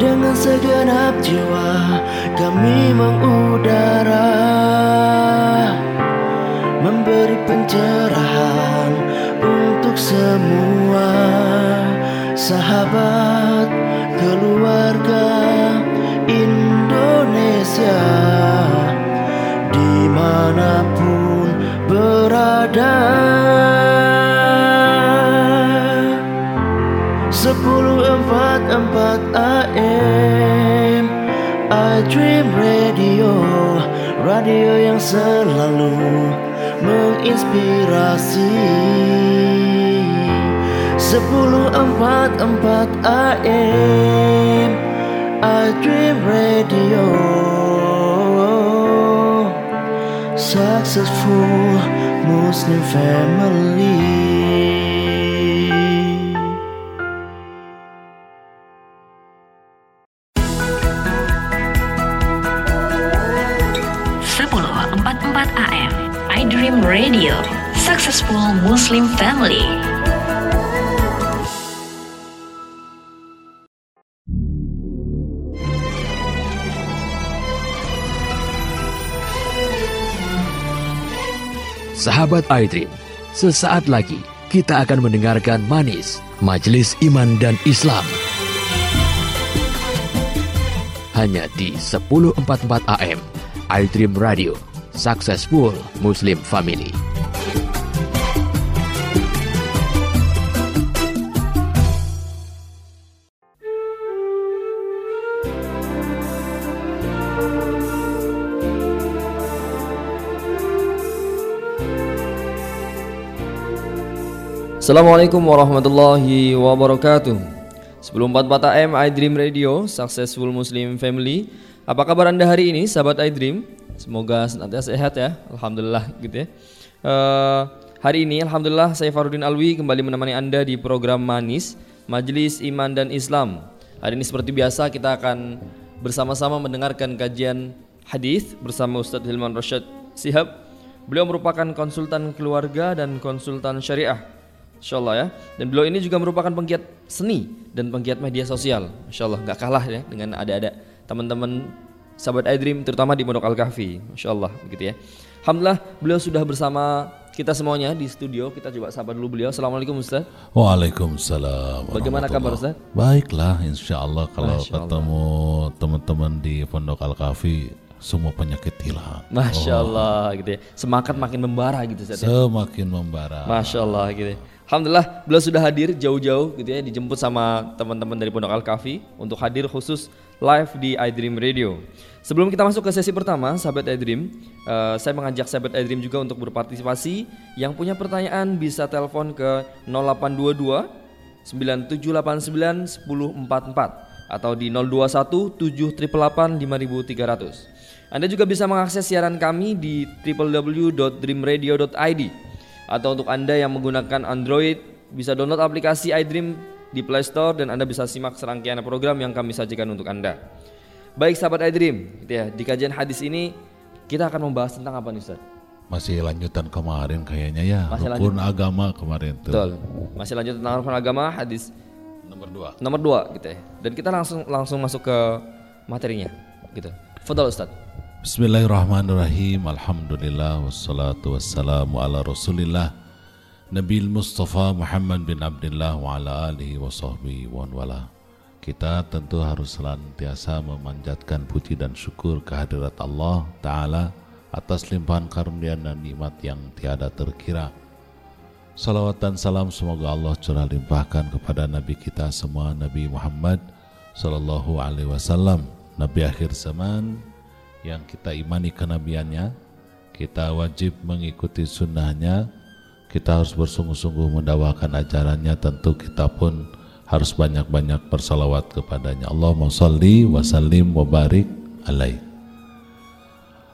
Dengan segenap jiwa kami mengudara. Memberi pencerahan untuk semua Sahabat keluarga Indonesia. Di mana pun berada. Sepuluh empat empat Radio yang selalu menginspirasi. Sepuluh empat empat AM I Dream Radio. Successful Muslim family Muslim Family Sahabat iDream, sesaat lagi kita akan mendengarkan Manis, Majelis Iman dan Islam. Hanya di 1044 AM, iDream Radio, Successful Muslim Family. Assalamualaikum warahmatullahi wabarakatuh. Sebelum 44 AM iDream Radio Successful Muslim Family. Apa kabar anda hari ini sahabat iDream Semoga senantiasa sehat ya Alhamdulillah gitu ya. Uh, Hari ini Alhamdulillah saya Farudin Alwi Kembali menemani anda di program Manis Majelis Iman dan Islam. Hari ini seperti biasa kita akan bersama-sama mendengarkan kajian hadis bersama Ustadz Hilman Rashid Sihab. Beliau merupakan konsultan keluarga dan konsultan syariah Insya Allah ya. Dan beliau ini juga merupakan penggiat seni dan penggiat media sosial. Insya Allah nggak kalah ya dengan ada-ada teman-teman sahabat iDream terutama di Pondok Al Kahfi. Insya Allah begitu ya. Alhamdulillah beliau sudah bersama kita semuanya di studio. Kita coba sahabat dulu beliau. Assalamualaikum Ustaz. Waalaikumsalam. Bagaimana kabar Ustaz? Baiklah, insya Allah kalau Masya ketemu teman-teman di Pondok Al Kahfi semua penyakit hilang. Masya Oh, Allah gitu ya. Semangat makin membara gitu Ustaz. ya. Semakin membara. Masya Allah gitu. ya. Alhamdulillah beliau sudah hadir jauh-jauh gitu ya dijemput sama teman-teman dari Pondok Al Kafi untuk hadir khusus live di iDream Radio. Sebelum kita masuk ke sesi pertama, sahabat iDream, eh, saya mengajak sahabat iDream juga untuk berpartisipasi. Yang punya pertanyaan bisa telepon ke 0822 9789 1044 atau di 021 788 5300. Anda juga bisa mengakses siaran kami di www.dreamradio.id atau untuk Anda yang menggunakan Android bisa download aplikasi iDream di Play Store dan Anda bisa simak serangkaian program yang kami sajikan untuk Anda. Baik sahabat iDream, gitu ya, di kajian hadis ini kita akan membahas tentang apa nih Ustaz? Masih lanjutan kemarin kayaknya ya. Masih Rukun agama kemarin tuh. Betul. Masih lanjut tentang rukun agama hadis Nomor dua. nomor 2 gitu ya. Dan kita langsung langsung masuk ke materinya gitu. Fadal Ustaz. Bismillahirrahmanirrahim. Alhamdulillah wassalatu wassalamu ala Rasulillah Nabil Mustafa Muhammad bin Abdullah wa ala alihi wa sahbihi wa wala. Kita tentu harus senantiasa memanjatkan puji dan syukur kehadirat Allah Ta'ala atas limpahan karunia dan nikmat yang tiada terkira. Salawat dan salam semoga Allah curah limpahkan kepada Nabi kita semua Nabi Muhammad Sallallahu Alaihi Wasallam Nabi akhir zaman yang kita imani kenabiannya kita wajib mengikuti sunnahnya kita harus bersungguh-sungguh mendawakan ajarannya tentu kita pun harus banyak-banyak bersalawat kepadanya. Allahumma salli wa sallim wa barik alaih.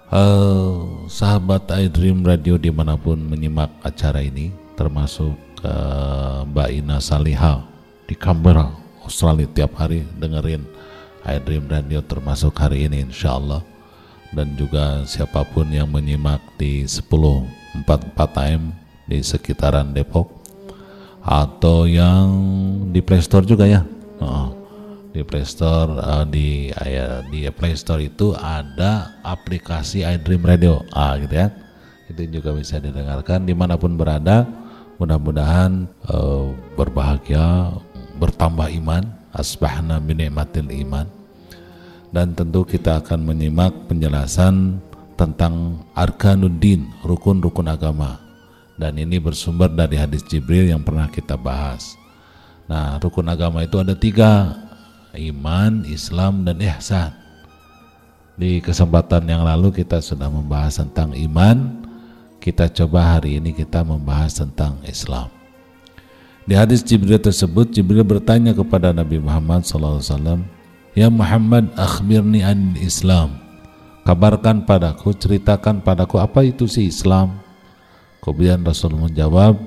Eh, sahabat iDream Radio di mana pun menyimak acara ini termasuk eh, Mbak Ina Saliha di Canberra Australia tiap hari dengerin iDream Radio termasuk hari ini insya Allah dan juga siapa pun yang menyimak di 1044 AM di sekitaran Depok. Atau yang di Playstore juga ya. Heeh. di Play Store uh, di uh, di Play Store itu ada aplikasi iDream Radio. Ah gitu ya. Itu juga bisa didengarkan di mana pun berada. Mudah-mudahan uh, berbahagia bertambah iman. Asbahna binikmatil iman dan tentu kita akan menyimak penjelasan tentang arkanuddin rukun-rukun agama dan ini bersumber dari hadis Jibril yang pernah kita bahas nah rukun agama itu ada tiga iman, Islam, dan ihsan. Di kesempatan yang lalu kita sudah membahas tentang iman, kita coba hari ini kita membahas tentang Islam. Di hadis Jibril tersebut, Jibril bertanya kepada Nabi Muhammad SAW, Ya Muhammad, akhbirni an Islam. Kabarkan padaku, ceritakan padaku apa itu si Islam. Kemudian Rasul menjawab,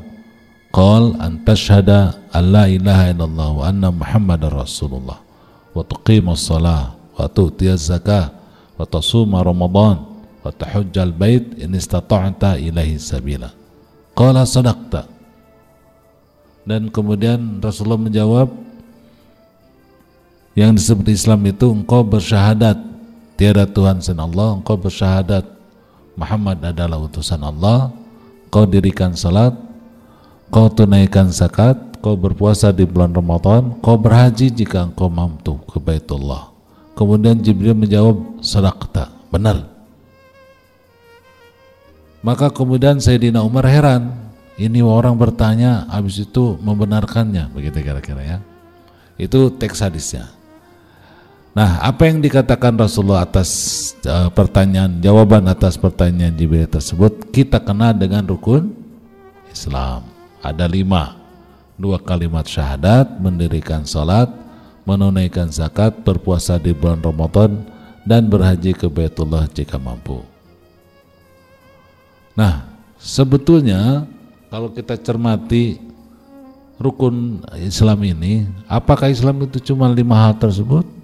Qal antashhada an la ilaha illallah wa anna Muhammadar Rasulullah wa tuqimus salah wa tu'tiyaz zakah wa tasuma ramadan wa tahujjal bait in istata'ta ilahi sabila qala sadaqta dan kemudian Rasulullah menjawab yang disebut Islam itu engkau bersyahadat tiada Tuhan selain Allah engkau bersyahadat Muhammad adalah utusan Allah kau dirikan salat kau tunaikan zakat kau berpuasa di bulan Ramadan, kau berhaji jika engkau mampu ke Baitullah. Kemudian Jibril menjawab, sadaqta, benar. Maka kemudian Sayyidina Umar heran, ini orang bertanya, habis itu membenarkannya, begitu kira-kira ya. Itu teks hadisnya. Nah, apa yang dikatakan Rasulullah atas uh, pertanyaan, jawaban atas pertanyaan Jibril tersebut, kita kenal dengan rukun Islam. Ada lima dua kalimat syahadat, mendirikan salat, menunaikan zakat, berpuasa di bulan Ramadan, dan berhaji ke Baitullah jika mampu. Nah, sebetulnya kalau kita cermati rukun Islam ini, apakah Islam itu cuma lima hal tersebut?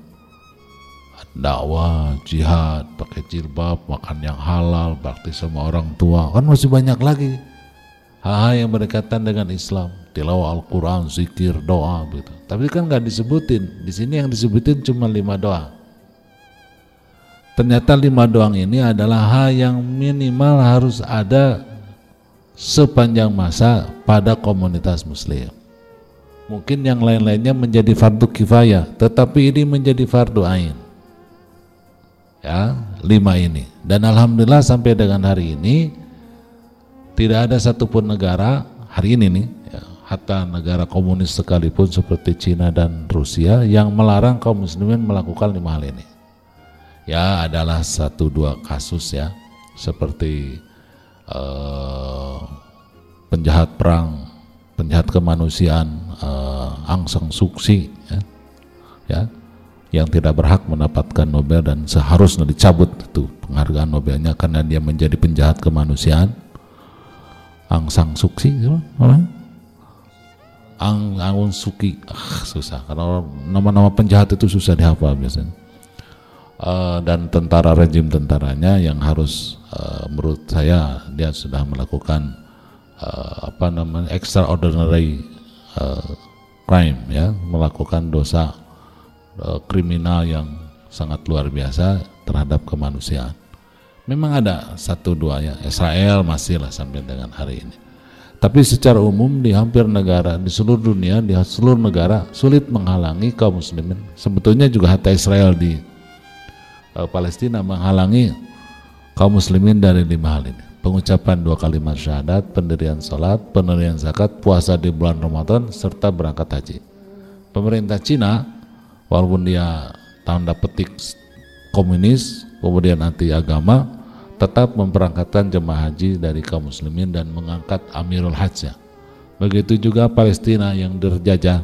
Dakwah, jihad, pakai jilbab, makan yang halal, bakti sama orang tua, kan masih banyak lagi hal-hal yang berkaitan dengan Islam tilawah Al-Quran, zikir, doa gitu. Tapi kan nggak disebutin. Di sini yang disebutin cuma lima doa. Ternyata lima doang ini adalah hal yang minimal harus ada sepanjang masa pada komunitas muslim. Mungkin yang lain-lainnya menjadi fardu kifayah, tetapi ini menjadi fardu ain. Ya, lima ini. Dan alhamdulillah sampai dengan hari ini tidak ada satupun negara hari ini nih hatta negara komunis sekalipun seperti Cina dan Rusia yang melarang kaum muslimin melakukan lima hal ini. Ya adalah satu dua kasus ya seperti uh, penjahat perang, penjahat kemanusiaan uh, Aung San ya, ya yang tidak berhak mendapatkan Nobel dan seharusnya dicabut itu penghargaan Nobelnya karena dia menjadi penjahat kemanusiaan. Aung San Suu Kyi, Ang Angun Suki ah, susah. Karena nama-nama penjahat itu susah dihafal biasanya. Uh, dan tentara rejim tentaranya yang harus uh, menurut saya dia sudah melakukan uh, apa namanya extraordinary uh, crime ya. Melakukan dosa uh, kriminal yang sangat luar biasa terhadap kemanusiaan memang ada satu dua ya Israel masih lah sampai dengan hari ini tapi secara umum di hampir negara di seluruh dunia di seluruh negara sulit menghalangi kaum muslimin. Sebetulnya juga hatta Israel di uh, Palestina menghalangi kaum muslimin dari lima hal ini. Pengucapan dua kalimat syahadat, pendirian salat, pendirian zakat, puasa di bulan Ramadan serta berangkat haji. Pemerintah Cina walaupun dia tanda petik komunis, kemudian anti agama, tetap memberangkatkan jemaah haji dari kaum muslimin dan mengangkat Amirul Hajjah. Begitu juga Palestina yang terjajah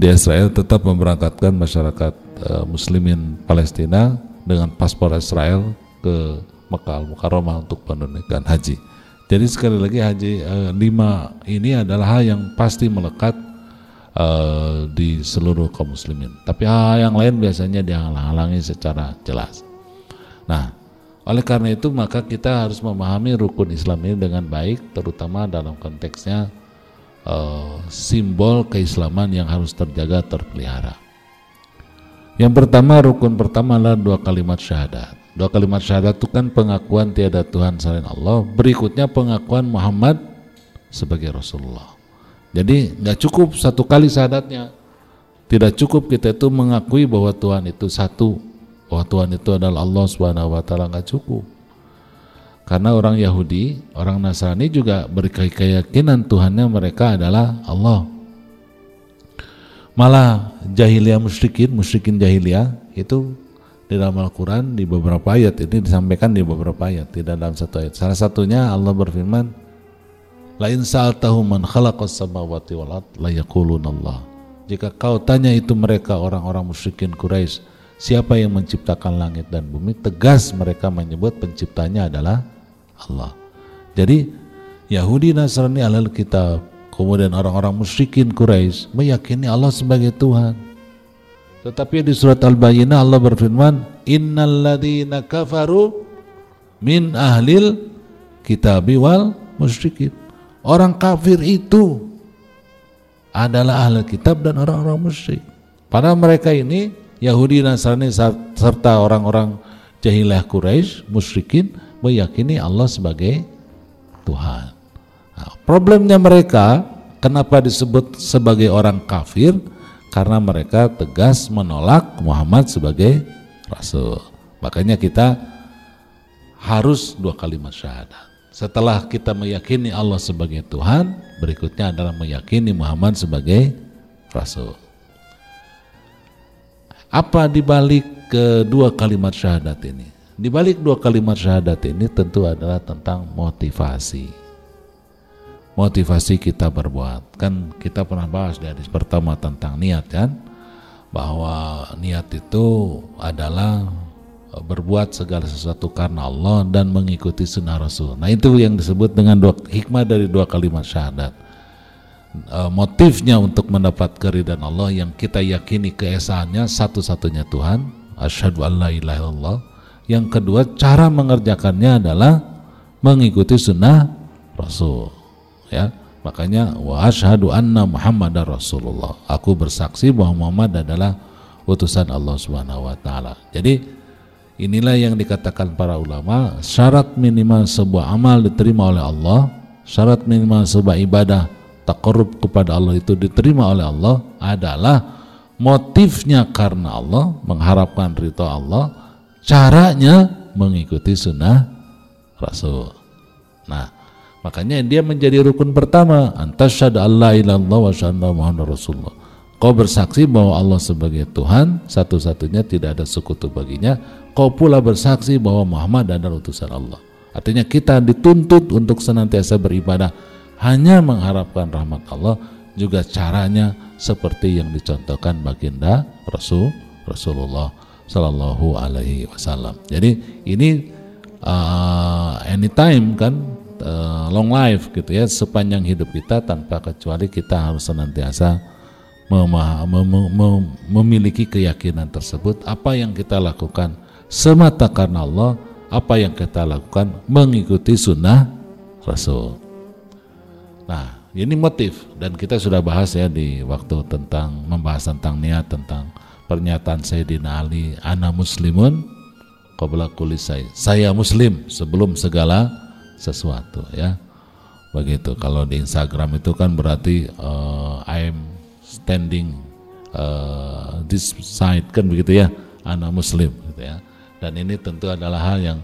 di Israel tetap memberangkatkan masyarakat uh, muslimin Palestina dengan paspor Israel ke Mekah Al-Mukarramah untuk penunaikan haji. Jadi sekali lagi haji uh, lima ini adalah hal yang pasti melekat uh, di seluruh kaum muslimin. Tapi hal yang lain biasanya dihalang-halangi secara jelas. Nah, oleh karena itu maka kita harus memahami rukun Islam ini dengan baik terutama dalam konteksnya uh, simbol keislaman yang harus terjaga terpelihara. Yang pertama rukun pertama adalah dua kalimat syahadat. Dua kalimat syahadat itu kan pengakuan tiada Tuhan selain Allah. Berikutnya pengakuan Muhammad sebagai Rasulullah. Jadi nggak cukup satu kali syahadatnya. Tidak cukup kita itu mengakui bahwa Tuhan itu satu, bahwa Tuhan itu adalah Allah Subhanahu wa taala nggak cukup. Karena orang Yahudi, orang Nasrani juga berkeyakinan Tuhannya mereka adalah Allah. Malah jahiliyah musyrikin, musyrikin jahiliyah itu di dalam Al-Quran di beberapa ayat ini disampaikan di beberapa ayat tidak dalam satu ayat salah satunya Allah berfirman lain sa'altahu man khalaqas samawati wal ard la Allah. Jika kau tanya itu mereka orang-orang musyrikin Quraisy siapa yang menciptakan langit dan bumi? Tegas mereka menyebut penciptanya adalah Allah. Jadi Yahudi Nasrani alal kitab kemudian orang-orang musyrikin Quraisy meyakini Allah sebagai Tuhan. Tetapi di surat Al-Bayyinah Allah berfirman, "Innalladzina kafaru min ahlil kitabi wal musyrikin." Orang kafir itu adalah ahli kitab dan orang-orang musyrik. Pada mereka ini Yahudi Nasrani serta orang-orang jahiliyah Quraisy musyrikin meyakini Allah sebagai Tuhan. Nah, problemnya mereka kenapa disebut sebagai orang kafir? karena mereka tegas menolak Muhammad sebagai rasul. Makanya kita harus dua kalimat syahadat. Setelah kita meyakini Allah sebagai Tuhan, berikutnya adalah meyakini Muhammad sebagai rasul. Apa dibalik kedua kalimat syahadat ini? Di balik dua kalimat syahadat ini tentu adalah tentang motivasi motivasi kita berbuat. Kan kita pernah bahas di hadis pertama tentang niat kan, bahwa niat itu adalah berbuat segala sesuatu karena Allah dan mengikuti sunnah Rasul. Nah itu yang disebut dengan dua hikmah dari dua kalimat syahadat. E, motifnya untuk mendapat keridhaan Allah yang kita yakini keesaannya satu-satunya Tuhan, asyhadu an la ilaha illallah. Yang kedua cara mengerjakannya adalah mengikuti sunnah Rasul ya makanya wa asyhadu anna muhammadar rasulullah aku bersaksi bahwa Muhammad adalah utusan Allah Subhanahu wa taala jadi inilah yang dikatakan para ulama syarat minimal sebuah amal diterima oleh Allah syarat minimal sebuah ibadah takarub kepada Allah itu diterima oleh Allah adalah motifnya karena Allah mengharapkan ridho Allah caranya mengikuti sunnah Rasul nah Makanya dia menjadi rukun pertama. Antasyad Allah ilallah wa syahada Muhammad Rasulullah. Kau bersaksi bahwa Allah sebagai Tuhan, satu-satunya tidak ada sekutu baginya. Kau pula bersaksi bahwa Muhammad adalah utusan Allah. Artinya kita dituntut untuk senantiasa beribadah hanya mengharapkan rahmat Allah juga caranya seperti yang dicontohkan baginda Rasul Rasulullah Shallallahu Alaihi Wasallam. Jadi ini uh, anytime kan uh, long life gitu ya sepanjang hidup kita tanpa kecuali kita harus senantiasa mem mem memiliki keyakinan tersebut apa yang kita lakukan semata karena Allah apa yang kita lakukan mengikuti sunnah Rasul. Nah ini motif dan kita sudah bahas ya di waktu tentang membahas tentang niat tentang pernyataan Sayyidina Ali ana muslimun qabla kulisai saya muslim sebelum segala sesuatu ya. Begitu. Kalau di Instagram itu kan berarti uh, I'm standing uh, this side kan begitu ya anak muslim gitu ya dan ini tentu adalah hal yang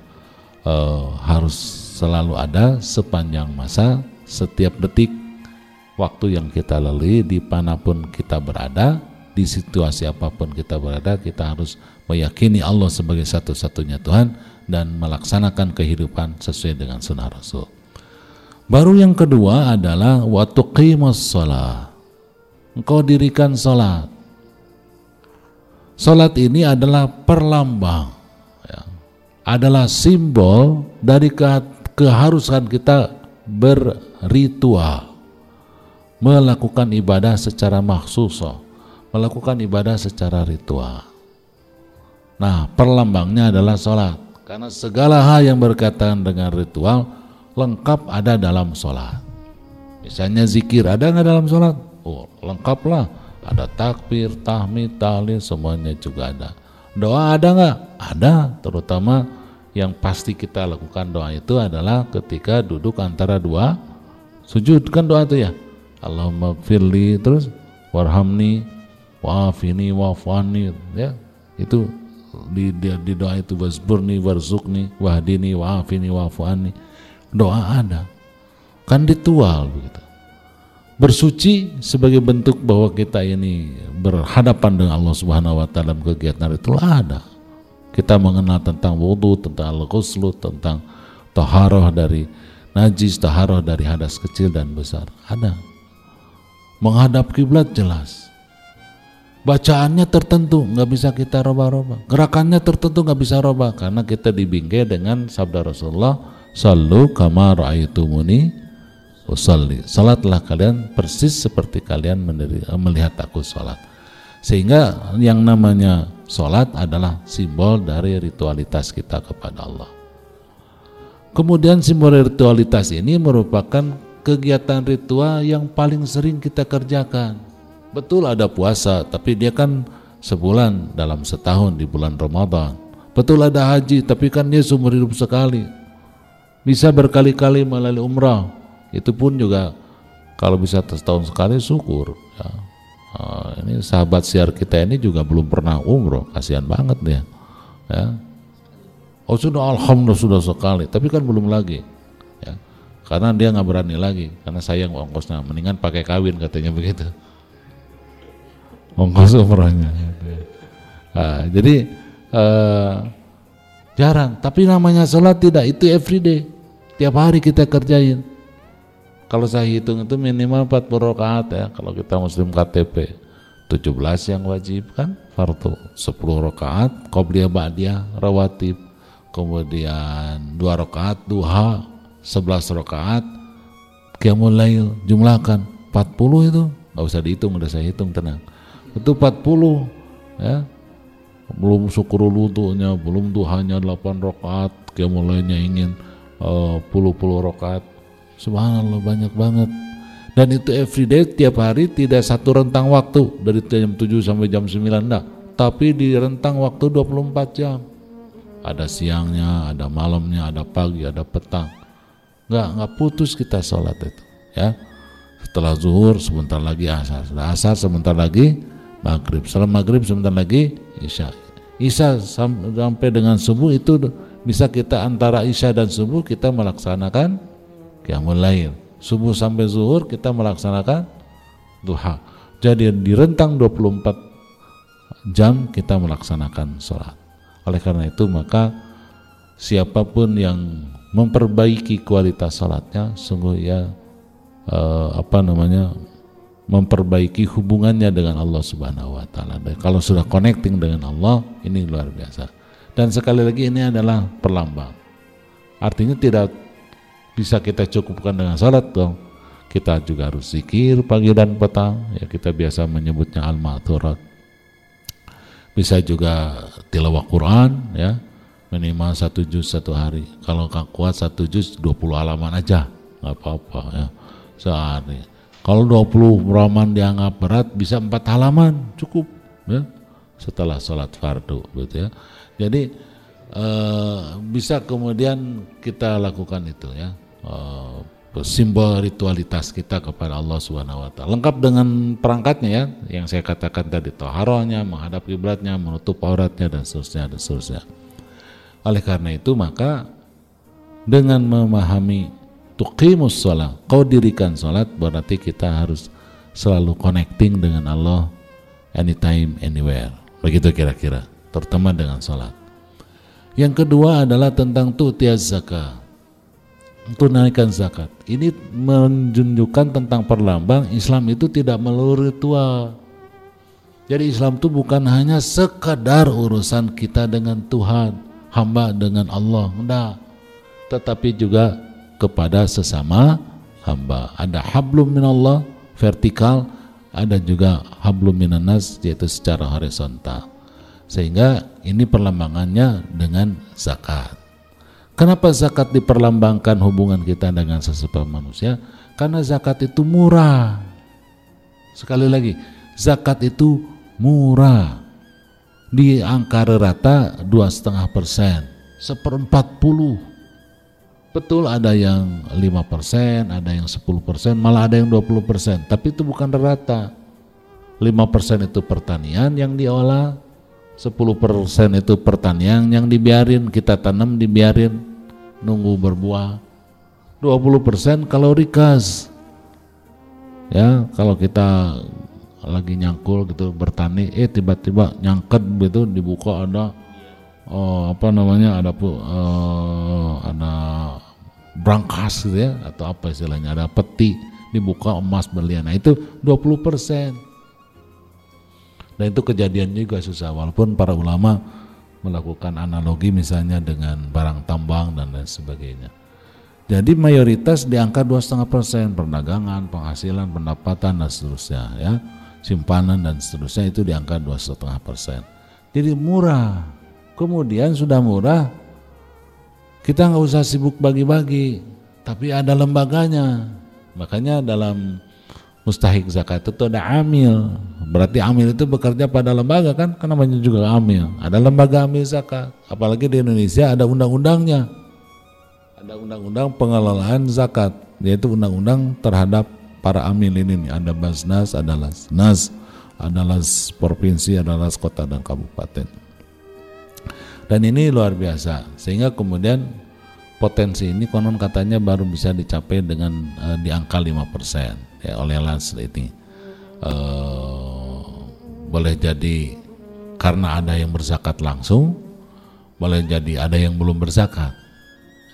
uh, harus selalu ada sepanjang masa setiap detik waktu yang kita lalui di mana pun kita berada di situasi apa pun kita berada kita harus meyakini Allah sebagai satu-satunya Tuhan dan melaksanakan kehidupan sesuai dengan sunnah Rasul. Baru yang kedua adalah waktu qimus sholat. Engkau dirikan sholat. Sholat ini adalah perlambang, ya, adalah simbol dari ke keharusan kita berritual, melakukan ibadah secara maksus, melakukan ibadah secara ritual. Nah, perlambangnya adalah sholat. Karena segala hal yang berkaitan dengan ritual lengkap ada dalam sholat. Misalnya zikir ada nggak dalam sholat? Oh lengkaplah ada takbir, tahmid, tahlil, semuanya juga ada. Doa ada nggak? Ada, terutama yang pasti kita lakukan doa itu adalah ketika duduk antara dua sujud kan doa itu ya. Allahumma firli terus warhamni wa'afini wa'afani ya itu di, di, di doa itu wasburni warzukni wahdini wa'afini wa'afani doa ada kan ritual begitu bersuci sebagai bentuk bahwa kita ini berhadapan dengan Allah Subhanahu wa taala dalam kegiatan itu ada. Kita mengenal tentang wudhu, tentang al-ghuslu, tentang taharah dari najis, taharah dari hadas kecil dan besar. Ada. Menghadap kiblat jelas. Bacaannya tertentu, nggak bisa kita roba-roba. Gerakannya tertentu nggak bisa roba karena kita dibingkai dengan sabda Rasulullah, "Sallu kama ra'aitumuni usalli. Salatlah kalian persis seperti kalian melihat aku salat. Sehingga yang namanya salat adalah simbol dari ritualitas kita kepada Allah. Kemudian simbol ritualitas ini merupakan kegiatan ritual yang paling sering kita kerjakan. Betul ada puasa, tapi dia kan sebulan dalam setahun di bulan Ramadan. Betul ada haji, tapi kan dia seumur hidup sekali. Bisa berkali-kali melalui umrah, itu pun juga kalau bisa setahun sekali syukur ya. Uh, ini sahabat siar kita ini juga belum pernah umroh kasihan banget dia ya. Oh sudah alhamdulillah sudah sekali tapi kan belum lagi ya. Karena dia nggak berani lagi karena sayang ongkosnya mendingan pakai kawin katanya begitu. Ongkos umrohnya nah, jadi uh, jarang tapi namanya sholat tidak itu everyday tiap hari kita kerjain kalau saya hitung itu minimal 40 rakaat ya. Kalau kita muslim KTP 17 yang wajib kan fardu. 10 rakaat qobliyah ba'diyah rawatib. Kemudian 2 rakaat duha 11 rakaat qiyamul lail jumlahkan. 40 itu nggak usah dihitung udah saya hitung tenang. Itu 40 ya. Belum syukur wudunya belum duhanya 8 rakaat qiyamul lailnya ingin uh, puluh puluh rakaat Subhanallah banyak banget. Dan itu everyday tiap hari tidak satu rentang waktu dari jam 7 sampai jam 9 enggak, tapi di rentang waktu 24 jam. Ada siangnya, ada malamnya, ada pagi, ada petang. Enggak, enggak putus kita sholat itu, ya. Setelah zuhur sebentar lagi asar, setelah asar sebentar lagi maghrib, setelah maghrib sebentar lagi isya. Isya sampai dengan subuh itu bisa kita antara isya dan subuh kita melaksanakan Qiyamul Lail. Subuh sampai zuhur kita melaksanakan duha. Jadi di rentang 24 jam kita melaksanakan sholat. Oleh karena itu maka siapa pun yang memperbaiki kualitas sholatnya sungguh ya eh, apa namanya memperbaiki hubungannya dengan Allah Subhanahu wa taala. Kalau sudah connecting dengan Allah, ini luar biasa. Dan sekali lagi ini adalah perlambang. Artinya tidak bisa kita cukupkan dengan salat dong. Kita juga harus zikir pagi dan petang. Ya kita biasa menyebutnya al-ma'thurat. Bisa juga tilawah Quran ya. Minimal satu juz satu hari. Kalau nggak kuat satu juz 20 halaman aja. Nggak apa-apa ya. Sehari. Kalau 20 halaman dianggap berat bisa empat halaman. Cukup ya. Setelah sholat fardu gitu ya. Jadi uh, bisa kemudian kita lakukan itu ya uh, simbol ritualitas kita kepada Allah Subhanahu wa taala. Lengkap dengan perangkatnya ya, yang saya katakan tadi toharohnya, menghadap kiblatnya, menutup auratnya dan seterusnya dan seterusnya. Oleh karena itu maka dengan memahami tuqimus sholat, kau dirikan sholat berarti kita harus selalu connecting dengan Allah anytime, anywhere. Begitu kira-kira, terutama dengan sholat. Yang kedua adalah tentang tu'tiyaz zakat tunaikan zakat. Ini menunjukkan tentang perlambang Islam itu tidak melulu ritual. Jadi Islam itu bukan hanya sekadar urusan kita dengan Tuhan, hamba dengan Allah, enggak. Tetapi juga kepada sesama hamba. Ada hablum minallah vertikal, ada juga hablum minanas yaitu secara horizontal. Sehingga ini perlambangannya dengan zakat. Kenapa zakat diperlambangkan hubungan kita dengan sesama manusia? Karena zakat itu murah. Sekali lagi, zakat itu murah di angka rata dua setengah persen seperempat puluh betul ada yang lima persen ada yang 10 persen malah ada yang 20 persen tapi itu bukan rata 5 persen itu pertanian yang diolah 10 persen itu pertanian yang dibiarin kita tanam dibiarin nunggu berbuah. 20 persen kalori kas ya kalau kita lagi nyangkul gitu bertani eh tiba-tiba nyangket gitu dibuka ada oh, apa namanya ada uh, ada brankas gitu ya atau apa istilahnya ada peti dibuka emas berlian. Nah itu 20 persen dan itu kejadian juga susah walaupun para ulama melakukan analogi misalnya dengan barang tambang dan lain sebagainya. Jadi mayoritas di angka dua setengah persen perdagangan penghasilan pendapatan dan seterusnya ya. Simpanan dan seterusnya itu di angka dua setengah persen. Jadi murah. Kemudian sudah murah kita nggak usah sibuk bagi-bagi, tapi ada lembaganya. Makanya dalam mustahik zakat itu ada amil. Berarti amil itu bekerja pada lembaga kan? Karena namanya juga amil. Ada lembaga amil zakat. Apalagi di Indonesia ada undang-undangnya. Ada undang-undang pengelolaan zakat, yaitu undang-undang terhadap para amil ini. Ada Basnas, ada Lasnas, ada Las provinsi, ada Las kota dan kabupaten. Dan ini luar biasa, sehingga kemudian potensi ini konon katanya baru bisa dicapai dengan uh, di angka 5% ya oleh Lans ini. Uh, boleh jadi karena ada yang berzakat langsung, boleh jadi ada yang belum berzakat.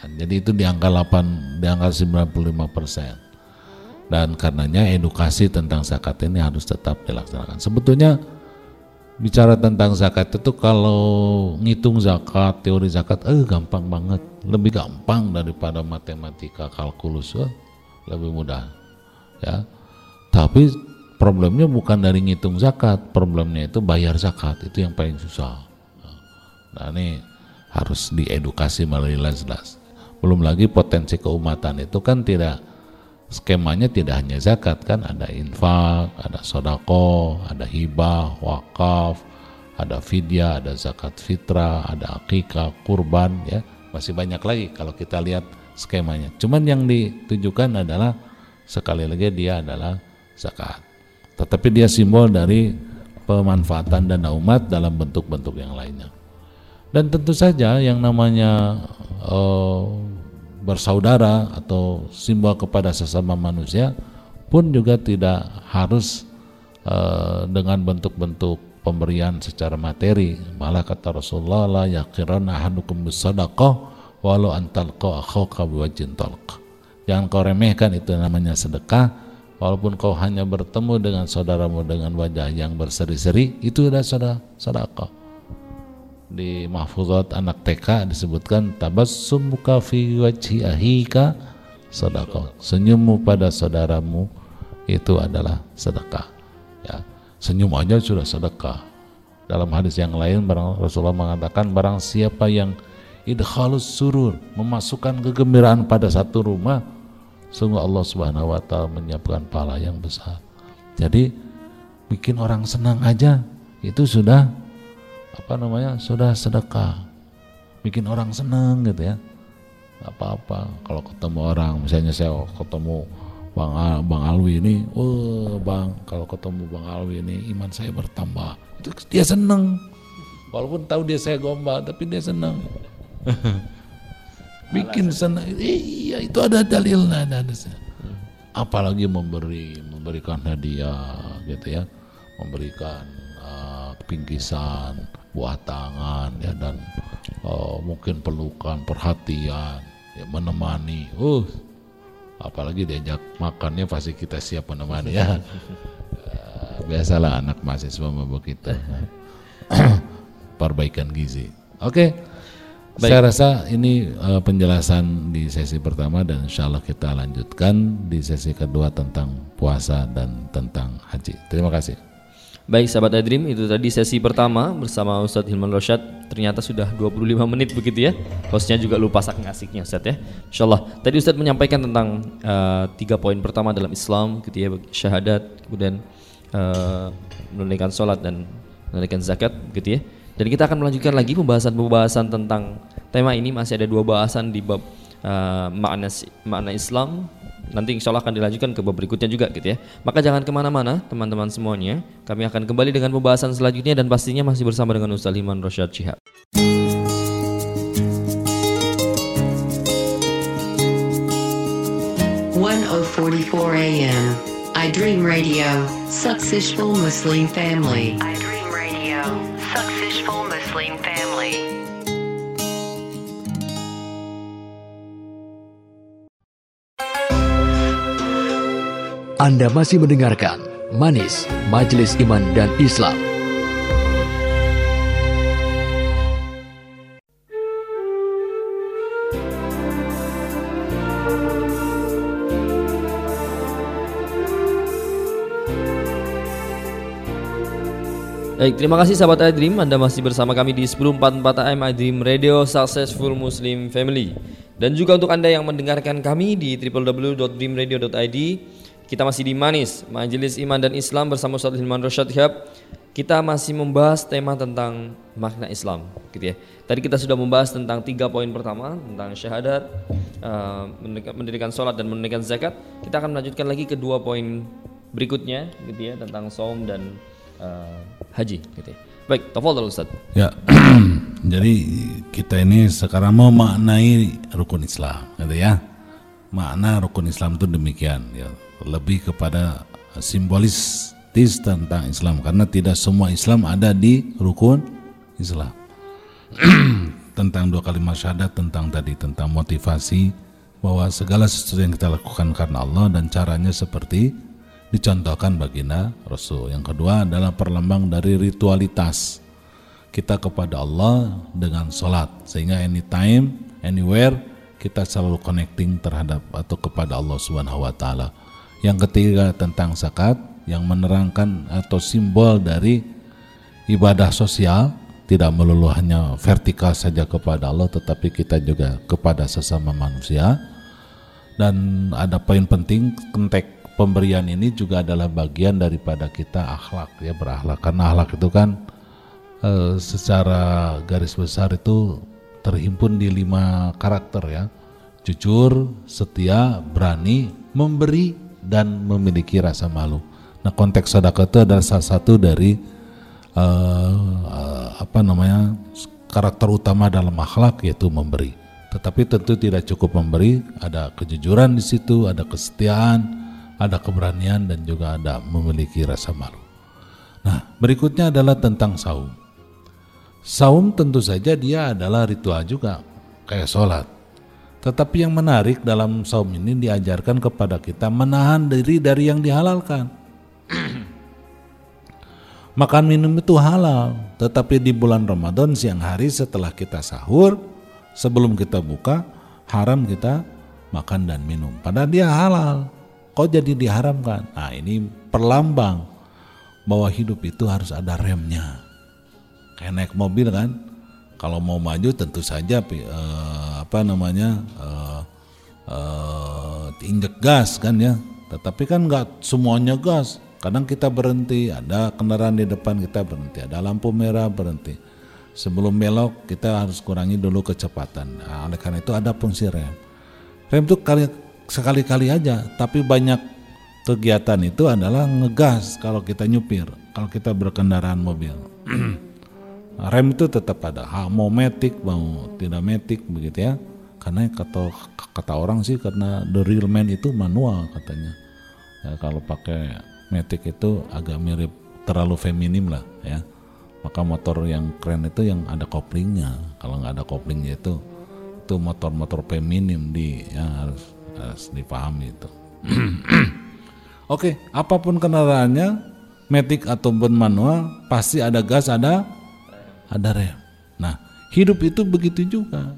Jadi itu di angka 8, di angka 95%. Dan karenanya edukasi tentang zakat ini harus tetap dilaksanakan. Sebetulnya bicara tentang zakat itu kalau ngitung zakat, teori zakat, eh gampang banget, lebih gampang daripada matematika kalkulus, lebih mudah, ya. Tapi problemnya bukan dari ngitung zakat, problemnya itu bayar zakat, itu yang paling susah. Nah ini harus diedukasi melalui lens Belum lagi potensi keumatan itu kan tidak skemanya tidak hanya zakat kan ada infak, ada sodako, ada hibah, wakaf, ada fidyah, ada zakat fitrah, ada akikah, kurban ya masih banyak lagi kalau kita lihat skemanya. Cuman yang ditujukan adalah sekali lagi dia adalah zakat. Tetapi dia simbol dari pemanfaatan dana umat dalam bentuk-bentuk yang lainnya. Dan tentu saja yang namanya uh, bersaudara atau simbol kepada sesama manusia pun juga tidak harus uh, dengan bentuk-bentuk pemberian secara materi malah kata Rasulullah la yaqirana ahadukum bisadaqah walau antalqa akhaka biwajhin talq jangan kau remehkan itu namanya sedekah walaupun kau hanya bertemu dengan saudaramu dengan wajah yang berseri-seri itu sudah sedekah di mahfuzat anak TK disebutkan tabassumuka fi wajhi ahika sedekah. Senyummu pada saudaramu itu adalah sedekah. Ya. Senyum aja sudah sedekah. Dalam hadis yang lain barang Rasulullah mengatakan barang siapa yang idkhalus surur, memasukkan kegembiraan pada satu rumah, sungguh Allah Subhanahu wa taala menyiapkan pahala yang besar. Jadi bikin orang senang aja itu sudah apa namanya sudah sedekah bikin orang senang gitu ya apa-apa kalau ketemu orang misalnya saya ketemu Bang Al, Bang Alwi ini, oh Bang, kalau ketemu Bang Alwi ini iman saya bertambah. Itu dia senang. Walaupun tahu dia saya gombal, tapi dia senang. Bikin senang. Iya, itu ada dalilnya, ada, ada. Apalagi memberi, memberikan hadiah gitu ya. Memberikan uh, pinggisan, buah tangan ya dan uh, mungkin pelukan perhatian ya menemani uh apalagi diajak makannya pasti kita siap menemani ya uh, biasalah anak mahasiswa begitu perbaikan gizi oke okay. Saya rasa ini uh, penjelasan di sesi pertama dan insya Allah kita lanjutkan di sesi kedua tentang puasa dan tentang haji. Terima kasih. Baik sahabat Adrim, itu tadi sesi pertama bersama Ustadz Hilman Rosyad Ternyata sudah 25 menit begitu ya Hostnya juga lupa saking asiknya Ustadz ya Insya Allah Tadi Ustadz menyampaikan tentang uh, tiga poin pertama dalam Islam gitu ya Syahadat, kemudian uh, menunaikan sholat dan menunaikan zakat gitu ya. Dan kita akan melanjutkan lagi pembahasan-pembahasan tentang tema ini masih ada dua bahasan di bab uh, makna makna Islam nanti insya Allah akan dilanjutkan ke bab berikutnya juga gitu ya. Maka jangan ke mana-mana teman-teman semuanya. Kami akan kembali dengan pembahasan selanjutnya dan pastinya masih bersama dengan Ustaz Iman Rosyad Syihab. 1044 AM. I Dream Radio, Successful Muslim Family. Successful Muslim Family. Anda masih mendengarkan Manis, Majelis Iman dan Islam Baik, terima kasih sahabat iDream. Anda masih bersama kami di 1044 AM iDream Radio Successful Muslim Family. Dan juga untuk Anda yang mendengarkan kami di www.dreamradio.id Kita masih di Manis, Majelis Iman dan Islam bersama Ustaz Hilman Rosyad Hab Kita masih membahas tema tentang makna Islam gitu ya. Tadi kita sudah membahas tentang tiga poin pertama Tentang syahadat, uh, mendirikan sholat dan menunaikan zakat. Kita akan melanjutkan lagi ke dua poin berikutnya gitu ya Tentang saum dan uh, haji gitu ya. Baik, tafadhol Ustaz. Ya. Jadi kita ini sekarang mau maknai rukun Islam gitu ya. Makna rukun Islam itu demikian ya. Lebih kepada simbolis tentang Islam karena tidak semua Islam ada di rukun Islam. tentang dua kalimat syahadat tentang tadi tentang motivasi bahwa segala sesuatu yang kita lakukan karena Allah dan caranya seperti dicontohkan baginda Rasul. Yang kedua adalah perlambang dari ritualitas kita kepada Allah dengan sholat sehingga anytime, anywhere kita selalu connecting terhadap atau kepada Allah Subhanahu Wa Taala. Yang ketiga tentang zakat yang menerangkan atau simbol dari ibadah sosial tidak melulu hanya vertikal saja kepada Allah tetapi kita juga kepada sesama manusia dan ada poin penting kontek pemberian ini juga adalah bagian daripada kita akhlak ya berakhlak. Karena akhlak itu kan e, secara garis besar itu terhimpun di lima karakter ya. Jujur setia berani memberi dan memiliki rasa malu. Nah konteks sedekah itu adalah salah satu dari e, e, apa namanya karakter utama dalam akhlak yaitu memberi. Tetapi tentu tidak cukup memberi ada kejujuran di situ ada kesetiaan ada keberanian dan juga ada memiliki rasa malu. Nah, berikutnya adalah tentang saum. Saum tentu saja dia adalah ritual juga, kayak sholat. Tetapi yang menarik dalam saum ini diajarkan kepada kita menahan diri dari yang dihalalkan. Makan minum itu halal, tetapi di bulan Ramadan siang hari setelah kita sahur, sebelum kita buka, haram kita makan dan minum. Padahal dia halal kok jadi diharamkan? Nah ini perlambang bahwa hidup itu harus ada remnya. Kayak naik mobil kan, kalau mau maju tentu saja uh, apa namanya uh, uh, injek gas kan ya. Tetapi kan nggak semuanya gas. Kadang kita berhenti, ada kendaraan di depan kita berhenti, ada lampu merah berhenti. Sebelum belok kita harus kurangi dulu kecepatan. Nah, oleh karena itu ada fungsi rem. Rem itu sekali-kali aja, tapi banyak kegiatan itu adalah ngegas kalau kita nyupir, kalau kita berkendaraan mobil. Rem itu tetap ada, mau metik mau tidak metik begitu ya. Karena kata kata orang sih karena the real man itu manual katanya. Ya, kalau pakai metik itu agak mirip terlalu feminim lah ya. Maka motor yang keren itu yang ada koplingnya. Kalau nggak ada koplingnya itu itu motor-motor feminim di ya harus harus dipahami itu. Oke, apa pun kendaraannya, metik ataupun manual, pasti ada gas, ada ada rem. Nah, hidup itu begitu juga.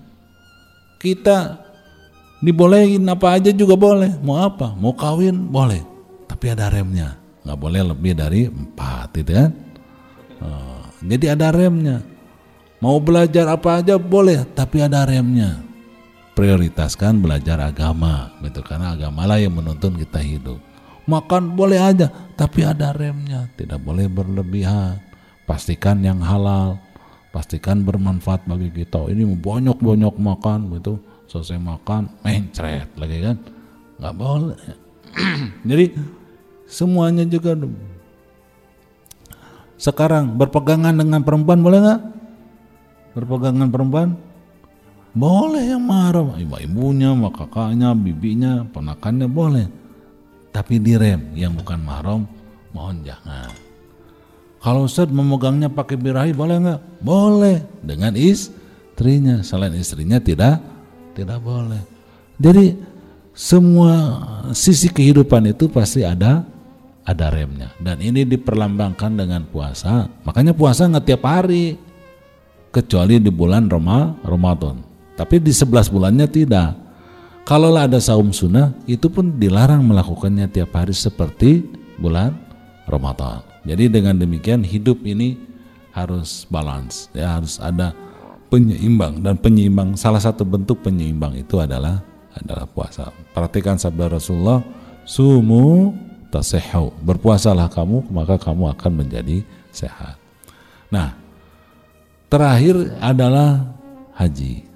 Kita dibolehin apa aja juga boleh. Mau apa? Mau kawin boleh. Tapi ada remnya. Nggak boleh lebih dari empat, gitu kan? Oh, jadi ada remnya. Mau belajar apa aja boleh, tapi ada remnya prioritaskan belajar agama gitu. Karena agamalah yang menuntun kita hidup. Makan boleh aja tapi ada remnya. Tidak boleh berlebihan. Pastikan yang halal pastikan bermanfaat bagi kita. Ini banyak banyak makan begitu selesai makan mencret lagi kan. Nggak boleh. Jadi semuanya juga sekarang berpegangan dengan perempuan boleh nggak? Berpegangan perempuan boleh yang mahram ibu-ibunya kakaknya bibinya ponakannya boleh. Tapi direm yang bukan mahram mohon jangan. Kalau Ustaz memegangnya pakai birahi boleh nggak? Boleh. Dengan istrinya. Selain istrinya tidak tidak boleh. Jadi semua sisi kehidupan itu pasti ada ada remnya. Dan ini diperlambangkan dengan puasa. Makanya puasa nggak tiap hari. Kecuali di bulan Roma, Ramadan tapi di 11 bulannya tidak. Kalau ada saum sunnah, itu pun dilarang melakukannya tiap hari seperti bulan Ramadan. Jadi dengan demikian hidup ini harus balance, ya harus ada penyeimbang dan penyeimbang salah satu bentuk penyeimbang itu adalah adalah puasa. Perhatikan sabda Rasulullah, sumu tasehu. Berpuasalah kamu maka kamu akan menjadi sehat. Nah, terakhir adalah haji.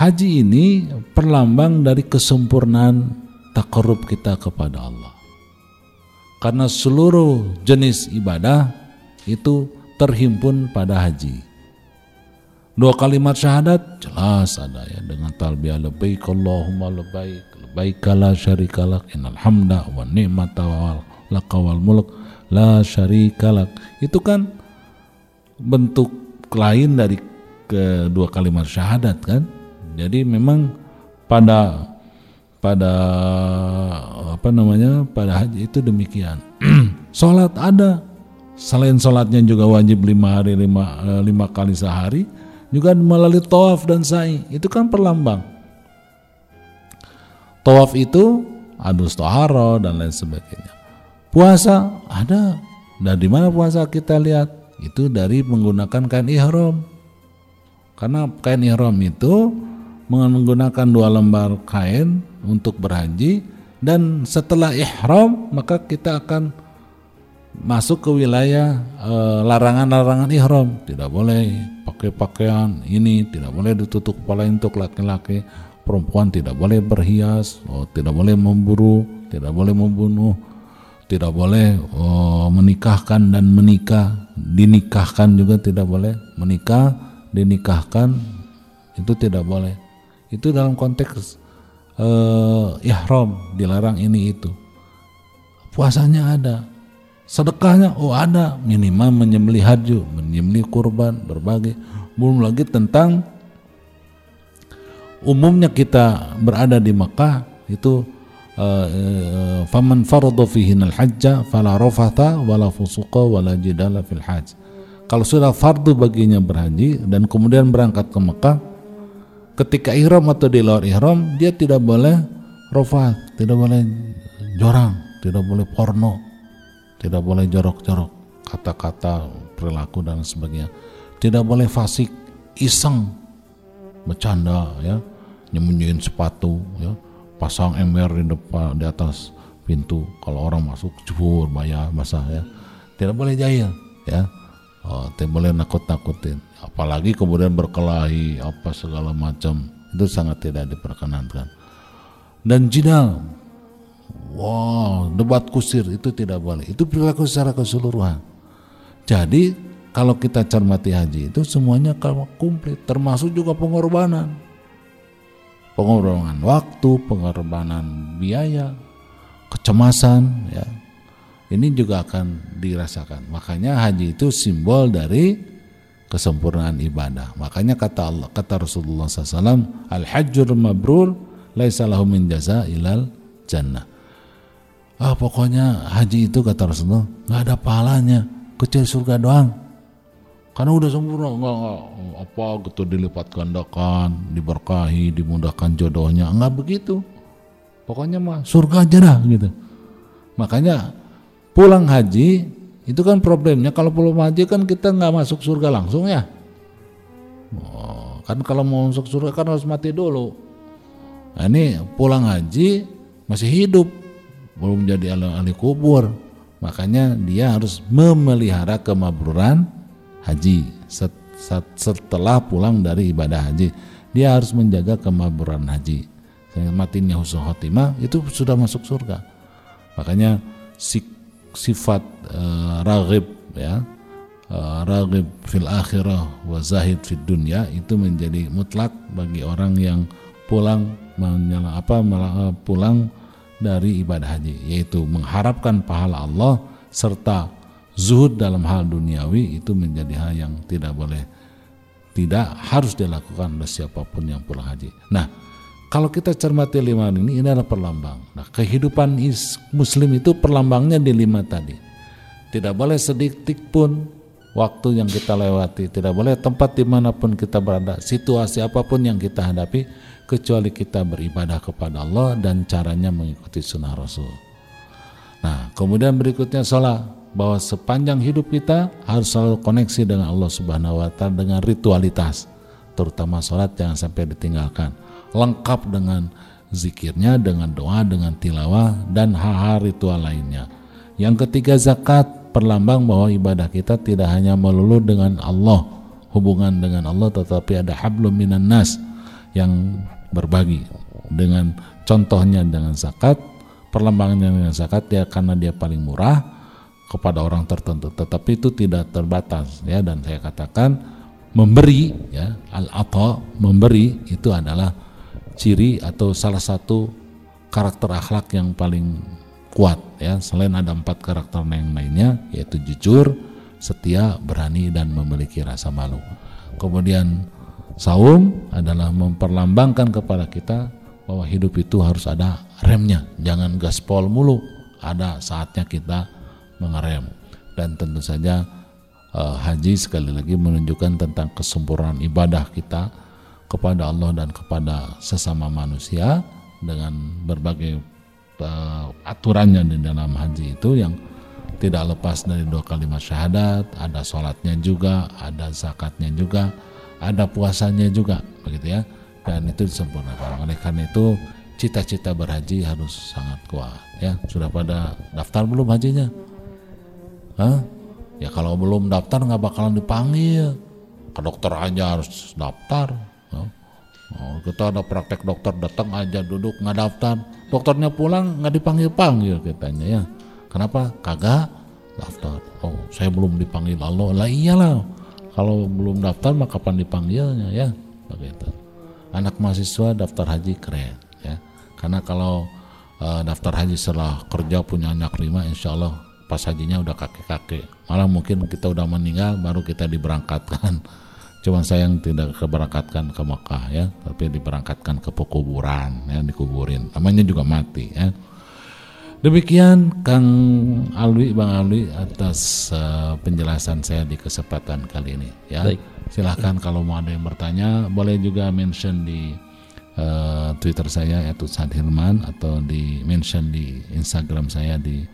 Haji ini perlambang dari kesempurnaan takarub kita kepada Allah. Karena seluruh jenis ibadah itu terhimpun pada haji. Dua kalimat syahadat jelas ada ya dengan talbiyah labbaik Allahumma labbaik labbaik la syarikalak innal hamda wa ni'mata wa laka wal mulk la syarikalak. Itu kan bentuk lain dari kedua kalimat syahadat kan? Jadi memang pada pada apa namanya pada haji itu demikian. sholat ada, selain sholatnya juga wajib lima hari lima, eh, lima kali sehari, juga melalui tawaf dan sa'i itu kan perlambang. Tawaf itu adus toharo dan lain sebagainya. Puasa ada, dan di mana puasa kita lihat itu dari menggunakan kain ihram. Karena kain ihram itu menggunakan dua lembar kain untuk berhaji dan setelah ihram maka kita akan masuk ke wilayah eh, larangan-larangan e, ihram. Tidak boleh pakai pakaian ini tidak boleh ditutup kepala untuk laki-laki. Perempuan tidak boleh berhias oh, tidak boleh memburu tidak boleh membunuh tidak boleh oh, menikahkan dan menikah dinikahkan juga tidak boleh. Menikah dinikahkan itu tidak boleh itu dalam konteks uh, ihram dilarang ini itu. Puasanya ada. Sedekahnya oh ada. Minimal menyembelih haju menyembelih kurban berbagai. Belum lagi tentang umumnya kita berada di Mekah itu eh, eh, faman faradu fihin al-hajja fala rafatha wala fusuqa wala jidala fil hajj. Kalau sudah fardu baginya berhaji dan kemudian berangkat ke Mekah ketika ihram atau di luar ihram dia tidak boleh rofat, tidak boleh jorang, tidak boleh porno, tidak boleh jorok-jorok kata-kata, perilaku dan sebagainya. Tidak boleh fasik, iseng, bercanda ya, nyembunyiin sepatu ya, pasang ember di depan di atas pintu kalau orang masuk jebur bayar basah ya. Tidak boleh jahil ya. Oh, tidak boleh nakut-nakutin apalagi kemudian berkelahi apa segala macam itu sangat tidak diperkenankan. Dan jidal wow debat kusir itu tidak boleh. Itu perilaku secara keseluruhan. Jadi kalau kita cermati haji itu semuanya kalau komplit termasuk juga pengorbanan. Pengorbanan waktu pengorbanan biaya kecemasan ya. Ini juga akan dirasakan. Makanya haji itu simbol dari kesempurnaan ibadah. Makanya kata Allah, kata Rasulullah SAW, al hajjur mabrur laisa lahu min jaza ilal jannah. Ah pokoknya haji itu kata Rasulullah nggak ada pahalanya kecuali surga doang. Karena udah sempurna enggak, enggak apa gitu dilipat gandakan, diberkahi, dimudahkan jodohnya, enggak begitu. Pokoknya mah surga aja dah gitu. Makanya pulang haji itu kan problemnya kalau belum haji kan kita nggak masuk surga langsung ya. Oh, kan kalau mau masuk surga kan harus mati dulu. Nah, ini pulang haji masih hidup belum jadi ahli, kubur. Makanya dia harus memelihara kemabruran haji Set- set- setelah pulang dari ibadah haji. Dia harus menjaga kemabruran haji. Sehingga matinya husnul khotimah itu sudah masuk surga. Makanya si- sifat eh, raghib ya uh, raghib fil akhirah wa zahid fid dunya itu menjadi mutlak bagi orang yang pulang menyala, apa uh, pulang dari ibadah haji yaitu mengharapkan pahala Allah serta zuhud dalam hal duniawi itu menjadi hal yang tidak boleh tidak harus dilakukan oleh siapa pun yang pulang haji. Nah, kalau kita cermati lima ini, ini adalah perlambang. Nah, kehidupan is- muslim itu perlambangnya di lima tadi. Tidak boleh sedikit pun waktu yang kita lewati, tidak boleh tempat di mana pun kita berada, situasi apa pun yang kita hadapi, kecuali kita beribadah kepada Allah dan caranya mengikuti sunnah Rasul. Nah, kemudian berikutnya sholat bahwa sepanjang hidup kita harus selalu koneksi dengan Allah Subhanahu wa taala dengan ritualitas, terutama sholat jangan sampai ditinggalkan. Lengkap dengan zikirnya, dengan doa, dengan tilawah dan hal-hal ritual lainnya. Yang ketiga zakat. Perlambang bahwa ibadah kita tidak hanya melulu dengan Allah, hubungan dengan Allah tetapi ada hablum minan nas yang berbagi dengan contohnya dengan zakat. Perlambangannya dengan zakat dia karena dia paling murah kepada orang tertentu. Tetapi itu tidak terbatas ya dan saya katakan memberi ya al ata memberi itu adalah ciri atau salah satu karakter akhlak yang paling kuat ya. Selain ada empat karakter yang lainnya yaitu jujur setia berani dan memiliki rasa malu. Kemudian saum adalah memperlambangkan kepada kita bahwa hidup itu harus ada remnya. Jangan gaspol mulu ada saatnya kita mengerem. Dan tentu saja eh, haji sekali lagi menunjukkan tentang kesempurnaan ibadah kita kepada Allah dan kepada sesama manusia dengan berbagai eh, aturannya di dalam haji itu yang tidak lepas dari dua kalimat syahadat, ada sholatnya juga, ada zakatnya juga, ada puasanya juga, begitu ya. Dan itu disempurnakan. Oleh karena itu cita-cita berhaji harus sangat kuat, ya. Sudah pada daftar belum hajinya? Hah? Ya kalau belum daftar nggak bakalan dipanggil. Ke dokter aja harus daftar. Ya. Oh, kita ada praktek dokter datang aja duduk nggak daftar. Dokternya pulang nggak dipanggil panggil katanya ya. Kenapa? Kagak daftar. Oh saya belum dipanggil Allah. Lah iyalah. Kalau belum daftar maka kapan dipanggilnya ya. Begitu. Anak mahasiswa daftar haji keren ya. Karena kalau eh, daftar haji setelah kerja punya anak lima insya Allah pas hajinya udah kakek-kakek malah mungkin kita udah meninggal baru kita diberangkatkan cuman sayang tidak keberangkatkan ke Mekah ya. Tapi diberangkatkan ke pekuburan ya dikuburin. Namanya juga mati ya. Demikian Kang Alwi Bang Alwi atas eh, penjelasan saya di kesempatan kali ini ya. Baik. silahkan kalau mau ada yang bertanya boleh juga mention di eh, Twitter saya yaitu Sad Hilman atau di mention di Instagram saya di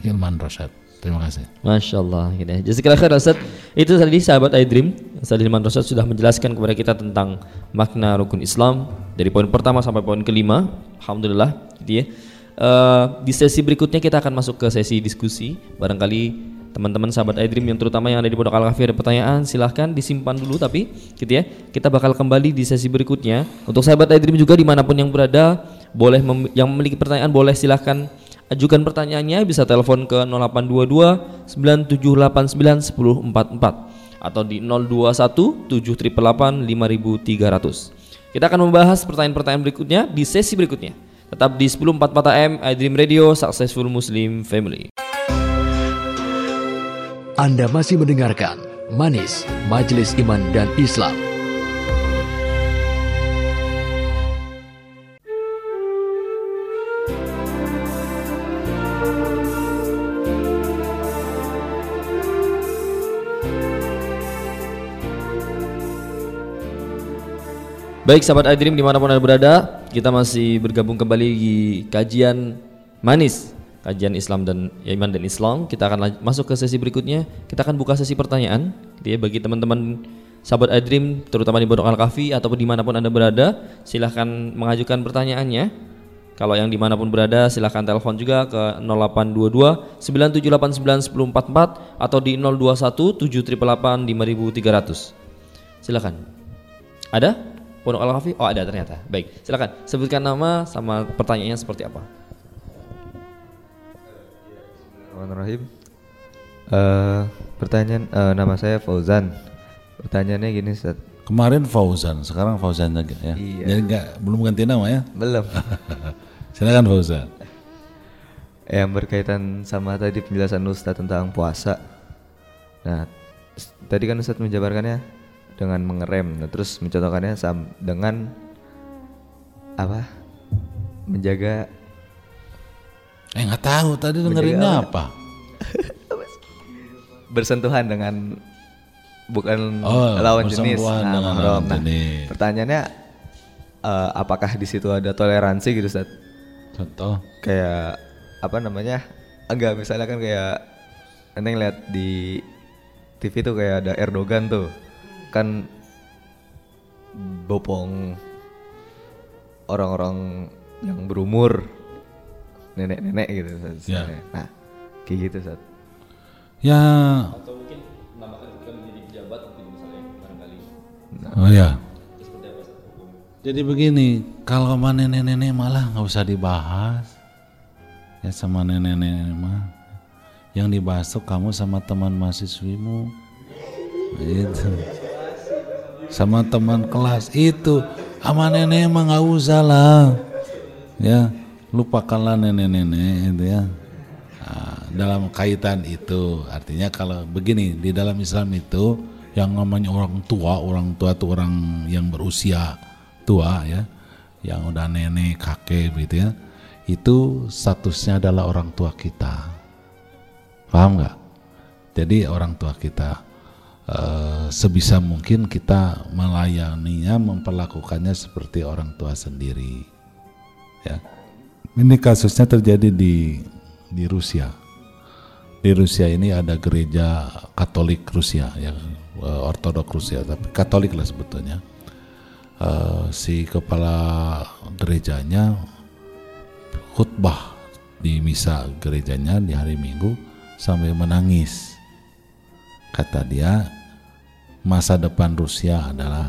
@hilman Rosyad terima kasih. Masya Allah. Gitu ya. Jazakallah khair Ustaz. Itu tadi sahabat iDream Ustaz Hilman Rosyad sudah menjelaskan kepada kita tentang makna rukun Islam Dari poin pertama sampai poin kelima. Alhamdulillah. Gitu ya. Eh, Di sesi berikutnya kita akan masuk ke sesi diskusi. Barangkali teman-teman sahabat iDream yang terutama yang ada di Pondok Al-Kafi ada pertanyaan silahkan disimpan dulu. Tapi gitu ya kita bakal kembali di sesi berikutnya. Untuk sahabat iDream juga di mana pun yang berada boleh mem- yang memiliki pertanyaan boleh silahkan Ajukan pertanyaannya bisa telepon ke 0822 9789 1044 atau di 021 7888 5300. Kita akan membahas pertanyaan-pertanyaan berikutnya di sesi berikutnya. Tetap di 104 AM iDream Radio Successful Muslim Family. Anda masih mendengarkan Manis Majelis Iman dan Islam. Baik sahabat iDream di mana pun anda berada Kita masih bergabung kembali di kajian manis Kajian Islam dan ya, iman dan Islam Kita akan masuk ke sesi berikutnya Kita akan buka sesi pertanyaan gitu ya, Bagi teman-teman sahabat iDream Terutama di Pondok Al-Kahfi Ataupun di mana pun anda berada Silahkan mengajukan pertanyaannya Kalau yang di mana pun berada silahkan telepon juga ke 0822 9789 1044 atau di 021 788 5300. Silakan. Ada? Pondok Al Kafi? Oh ada ternyata. Baik, silakan sebutkan nama sama pertanyaannya seperti apa. Bismillahirrahmanirrahim. Eh, pertanyaan eh, nama saya Fauzan. Pertanyaannya gini, Ustaz. Kemarin Fauzan, sekarang Fauzan juga ya. Iya. Jadi nggak belum ganti nama ya. Belum. Silakan Fauzan. Yang berkaitan sama tadi penjelasan Ustaz tentang puasa. Nah, tadi kan Ustaz menjabarkannya dengan mengerem, nah, terus mencontohkannya sam dengan apa? Menjaga Eh nggak tahu tadi dengerinnya apa? bersentuhan dengan bukan Oh, lawan jenis. dengan lawan Nah, jenis. pertanyaannya eh, apakah di situ ada toleransi gitu Ustaz? Contoh. kayak apa namanya enggak misalnya kan kayak neng lihat di TV tuh kayak ada Erdogan tuh kan bopong orang-orang yang berumur nenek-nenek gitu Ustaz. Ya. nah kayak gitu Ustaz. Ya. Oh ya. Jadi begini, kalau sama nenek-nenek malah nggak usah dibahas. Ya sama nenek-nenek mah. Yang dibahas tuh kamu sama teman mahasiswimu. Itu. Sama teman kelas itu. Sama nenek mah nggak usah lah. Ya, lupakanlah nenek-nenek itu ya. Nah, dalam kaitan itu artinya kalau begini di dalam Islam itu yang namanya orang tua orang tua itu orang yang berusia tua ya yang udah nenek kakek gitu ya itu statusnya adalah orang tua kita paham nggak jadi orang tua kita eh, sebisa mungkin kita melayaninya memperlakukannya seperti orang tua sendiri ya ini kasusnya terjadi di di Rusia. Di Rusia ini ada gereja Katolik Rusia ya eh, Ortodok Rusia tapi Katolik lah sebetulnya. Eh, si kepala gerejanya khutbah di misa gerejanya di hari Minggu sampai menangis. Kata dia masa depan Rusia adalah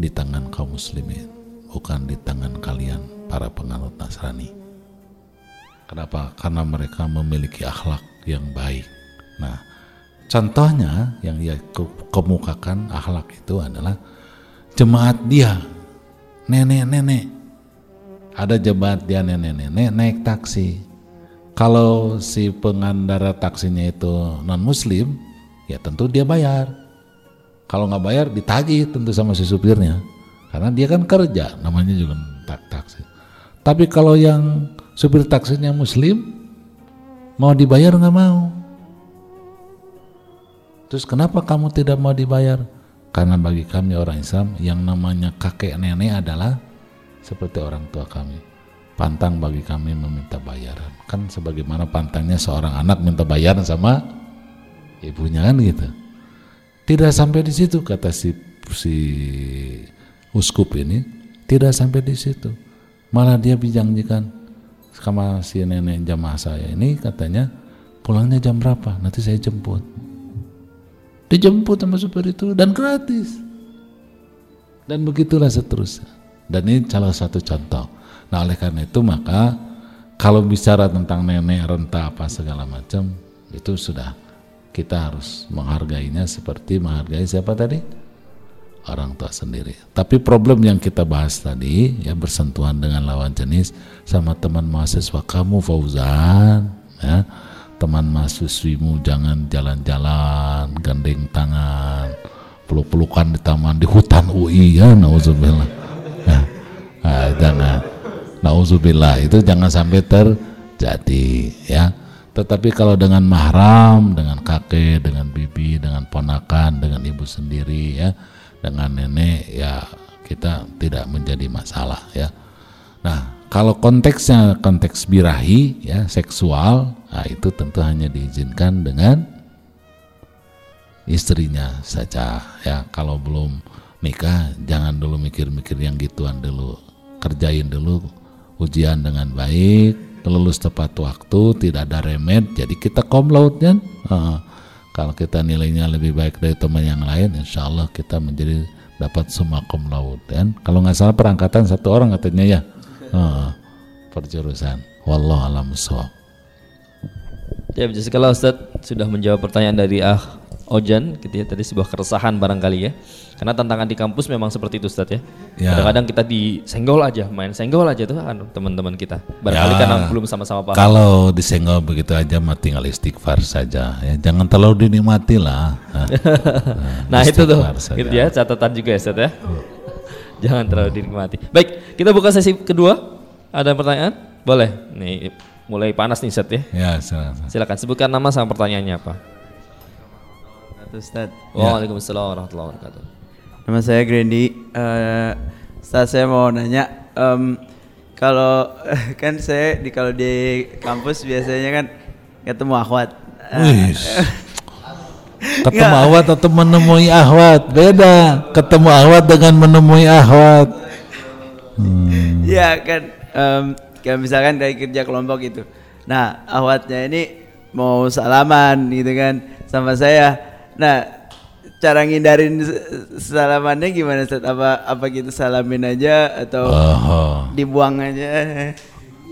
di tangan kaum muslimin, bukan di tangan kalian para penganut Nasrani. Kenapa? Karena mereka memiliki akhlak yang baik. Nah, contohnya yang ke- kemukakan akhlak itu adalah jemaat dia, nenek-nenek. Ada jemaat dia nenek-nenek naik taksi. Kalau si pengendara taksinya itu non muslim, ya tentu dia bayar. Kalau nggak bayar ditagih tentu sama si supirnya, karena dia kan kerja, namanya juga tak taksi. Tapi kalau yang supir taksinya muslim mau dibayar nggak mau. Terus kenapa kamu tidak mau dibayar? Karena bagi kami orang Islam yang namanya kakek nenek adalah seperti orang tua kami. Pantang bagi kami meminta bayaran. Kan sebagaimana pantangnya seorang anak minta bayaran sama ibunya kan gitu tidak sampai di situ kata si si uskup ini. Tidak sampai di situ. Malah dia bijanjikan sama si nenek jamaah saya ini katanya pulangnya jam berapa? Nanti saya jemput. Dijemput sama supir itu dan gratis. Dan begitulah seterusnya. Dan ini salah satu contoh. Nah oleh karena itu maka kalau bicara tentang nenek renta apa segala macam itu sudah kita harus menghargainya seperti menghargai siapa tadi orang tua sendiri. Tapi problem yang kita bahas tadi ya bersentuhan dengan lawan jenis sama teman mahasiswa kamu Fauzan ya. Teman mahasiswimu jangan jalan-jalan, gandeng tangan, peluk-pelukan di taman di hutan UI ya nauzubillah. Ya, nah, jangan nauzubillah itu jangan sampai terjadi ya. Tetapi kalau dengan mahram, dengan kakek, dengan bibi, dengan ponakan, dengan ibu sendiri ya, dengan nenek ya kita tidak menjadi masalah ya. Nah, kalau konteksnya konteks birahi ya seksual, nah itu tentu hanya diizinkan dengan istrinya saja ya. Kalau belum nikah jangan dulu mikir-mikir yang gituan dulu. Kerjain dulu ujian dengan baik, lulus tepat waktu, tidak ada remed, jadi kita cum laude kan. Heeh. kalau kita nilainya lebih baik dari teman yang lain, insya Allah kita menjadi dapat semua cum laude kan. Kalau nggak salah perangkatan satu orang katanya ya, Heeh. perjurusan. Wallahu a'lam bishawab. Ya, kalau Ustadz sudah menjawab pertanyaan dari Ah Ojan, gitu ya, tadi sebuah keresahan barangkali ya. Karena tantangan di kampus memang seperti itu Ustadz ya. Ya. Kadang-kadang kita disenggol aja, main senggol aja tuh kan teman-teman kita. Barangkali Ya. karena belum sama-sama paham. Kalau disenggol begitu aja mah tinggal istighfar saja ya. Jangan terlalu dinikmati lah. nah itu tuh, saja. gitu ya catatan juga ya Ustadz ya. Jangan terlalu dinikmati. Baik, kita buka sesi kedua. Ada pertanyaan? Boleh. Nih mulai panas nih Ustadz ya. Ya, silakan. Silakan sebutkan nama sama pertanyaannya apa. Ustaz. Waalaikumsalam warahmatullahi wabarakatuh. Nama saya Grandy. Eh, Ustaz saya mau nanya, em, kalau kan saya di kalau di kampus biasanya kan ketemu akhwat. Wih. Ketemu ahwat atau menemui ahwat beda. Ketemu ahwat dengan menemui ahwat. Hmm. Iya kan, em, kayak misalkan dari kerja kelompok gitu. Nah, akhwatnya ini mau salaman gitu kan sama saya. Nah, cara ngindarin salamannya gimana Ustaz? Apa apa gitu salamin aja atau Oh. dibuang aja?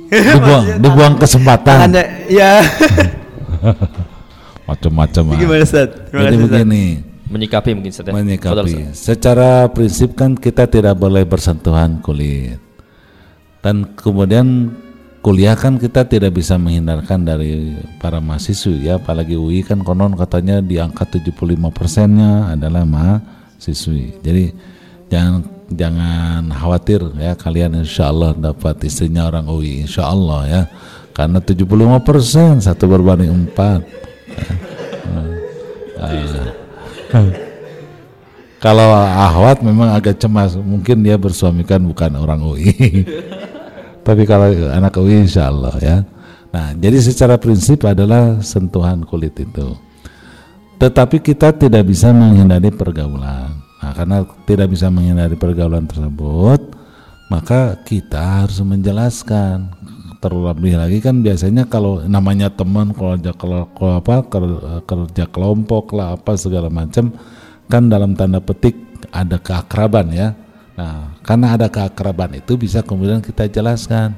Dibuang, dibuang kesempatan. Tangannya, ya. Macam-macam. ah. Gimana Ustaz? Terima Jadi Ustaz. begini, Menyikapi mungkin Ustadz ya. Menyikapi. Secara prinsip kan kita tidak boleh bersentuhan kulit. Dan kemudian kuliah kan kita tidak bisa menghindarkan dari para mahasiswi ya, apalagi UI kan konon katanya di angka 75 persennya adalah mahasiswi. Jadi jangan jangan khawatir ya kalian insya Allah dapat istrinya orang UI insya Allah ya karena 75 persen satu berbanding empat. Ya. Ah. Kalau ahwat memang agak cemas, mungkin dia bersuamikan bukan orang UI. Tapi kalau anak UI insya Allah ya. Nah, jadi secara prinsip adalah sentuhan kulit itu. Tetapi kita tidak bisa menghindari pergaulan. Nah, karena tidak bisa menghindari pergaulan tersebut, maka kita harus menjelaskan. Terlebih lagi kan biasanya kalau namanya teman kalau kerja kalau, apa ker- kerja kelompok lah apa segala macam kan dalam tanda petik ada keakraban ya. Nah, karena ada keakraban itu bisa kemudian kita jelaskan.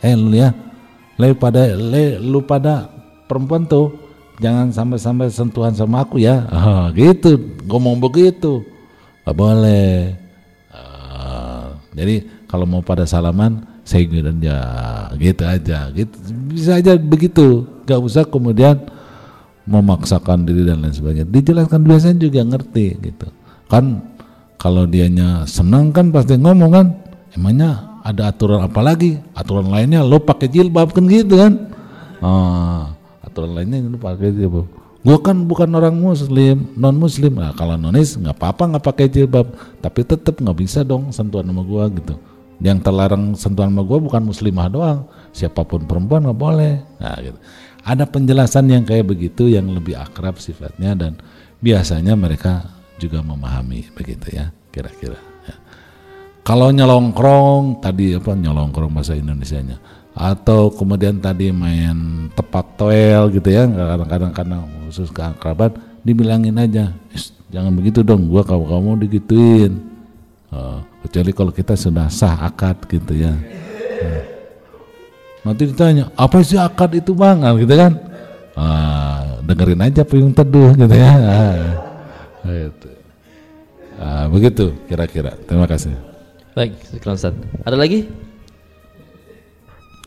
Eh lu ya, lu pada lu pada perempuan tuh jangan sampai-sampai sentuhan sama aku ya. Ah, gitu, ngomong begitu. Gak boleh. Ah, jadi kalau mau pada salaman saya dan ya gitu aja gitu bisa aja begitu gak usah kemudian memaksakan diri dan lain sebagainya dijelaskan biasanya juga ngerti gitu kan kalau dianya senang kan pasti ngomong kan emangnya ada aturan apa lagi? Aturan lainnya lo pakai jilbab kan gitu kan? Ah, aturan lainnya lo pakai jilbab. Gua kan bukan orang muslim non muslim nah kalau nonis nggak apa-apa nggak pakai jilbab tapi tetap nggak bisa dong sentuhan sama gua gitu. Yang terlarang sentuhan sama gua bukan muslimah doang siapa pun perempuan nggak boleh. Nah gitu. Ada penjelasan yang kayak begitu yang lebih akrab sifatnya dan biasanya mereka juga memahami begitu ya kira-kira ya. kalau nyelongkrong tadi apa nyelongkrong bahasa Indonesianya. Atau kemudian tadi main tepak toel gitu ya kadang-kadang karena khusus keakraban dibilangin aja "Is, jangan begitu dong gua kamu kamu digituin. Oh, kecuali kalau kita sudah sah akad gitu ya. Nah. nanti ditanya apa sih akad itu bang? Gitu kan. Ah, dengerin aja puyung teduh gitu ya. Ah, gitu. Ah, begitu kira-kira terima kasih Baik, sekian Ustaz. Ada lagi?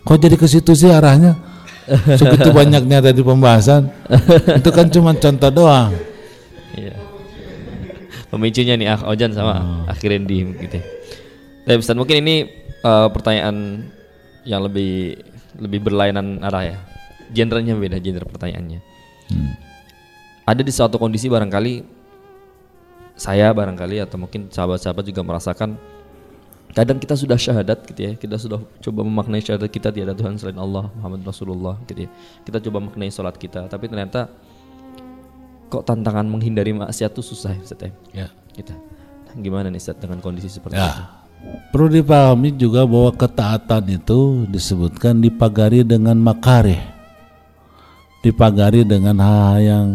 kok jadi ke situ sih arahnya segitu banyaknya tadi pembahasan itu kan cuma contoh doang Iya. Pemicunya nih Ah Ojan sama Ah Kirendi gitu. ya. Tapi Ustaz mungkin ini eh, pertanyaan yang lebih lebih berlainan arah ya. Genrenya beda genre pertanyaannya. Ada di suatu kondisi barangkali saya barangkali atau mungkin sahabat-sahabat juga merasakan kadang kita sudah syahadat gitu ya kita sudah coba memaknai syahadat kita tiada Tuhan selain Allah Muhammad Rasulullah gitu ya. Kita coba maknai sholat kita tapi ternyata kok tantangan menghindari maksiat itu susah ya Ustaz ya. Ya. Kita Nah, gimana nih Ustaz dengan kondisi seperti itu? Ya, perlu dipahami juga bahwa ketaatan itu disebutkan dipagari dengan makarih. Dipagari dengan hal yang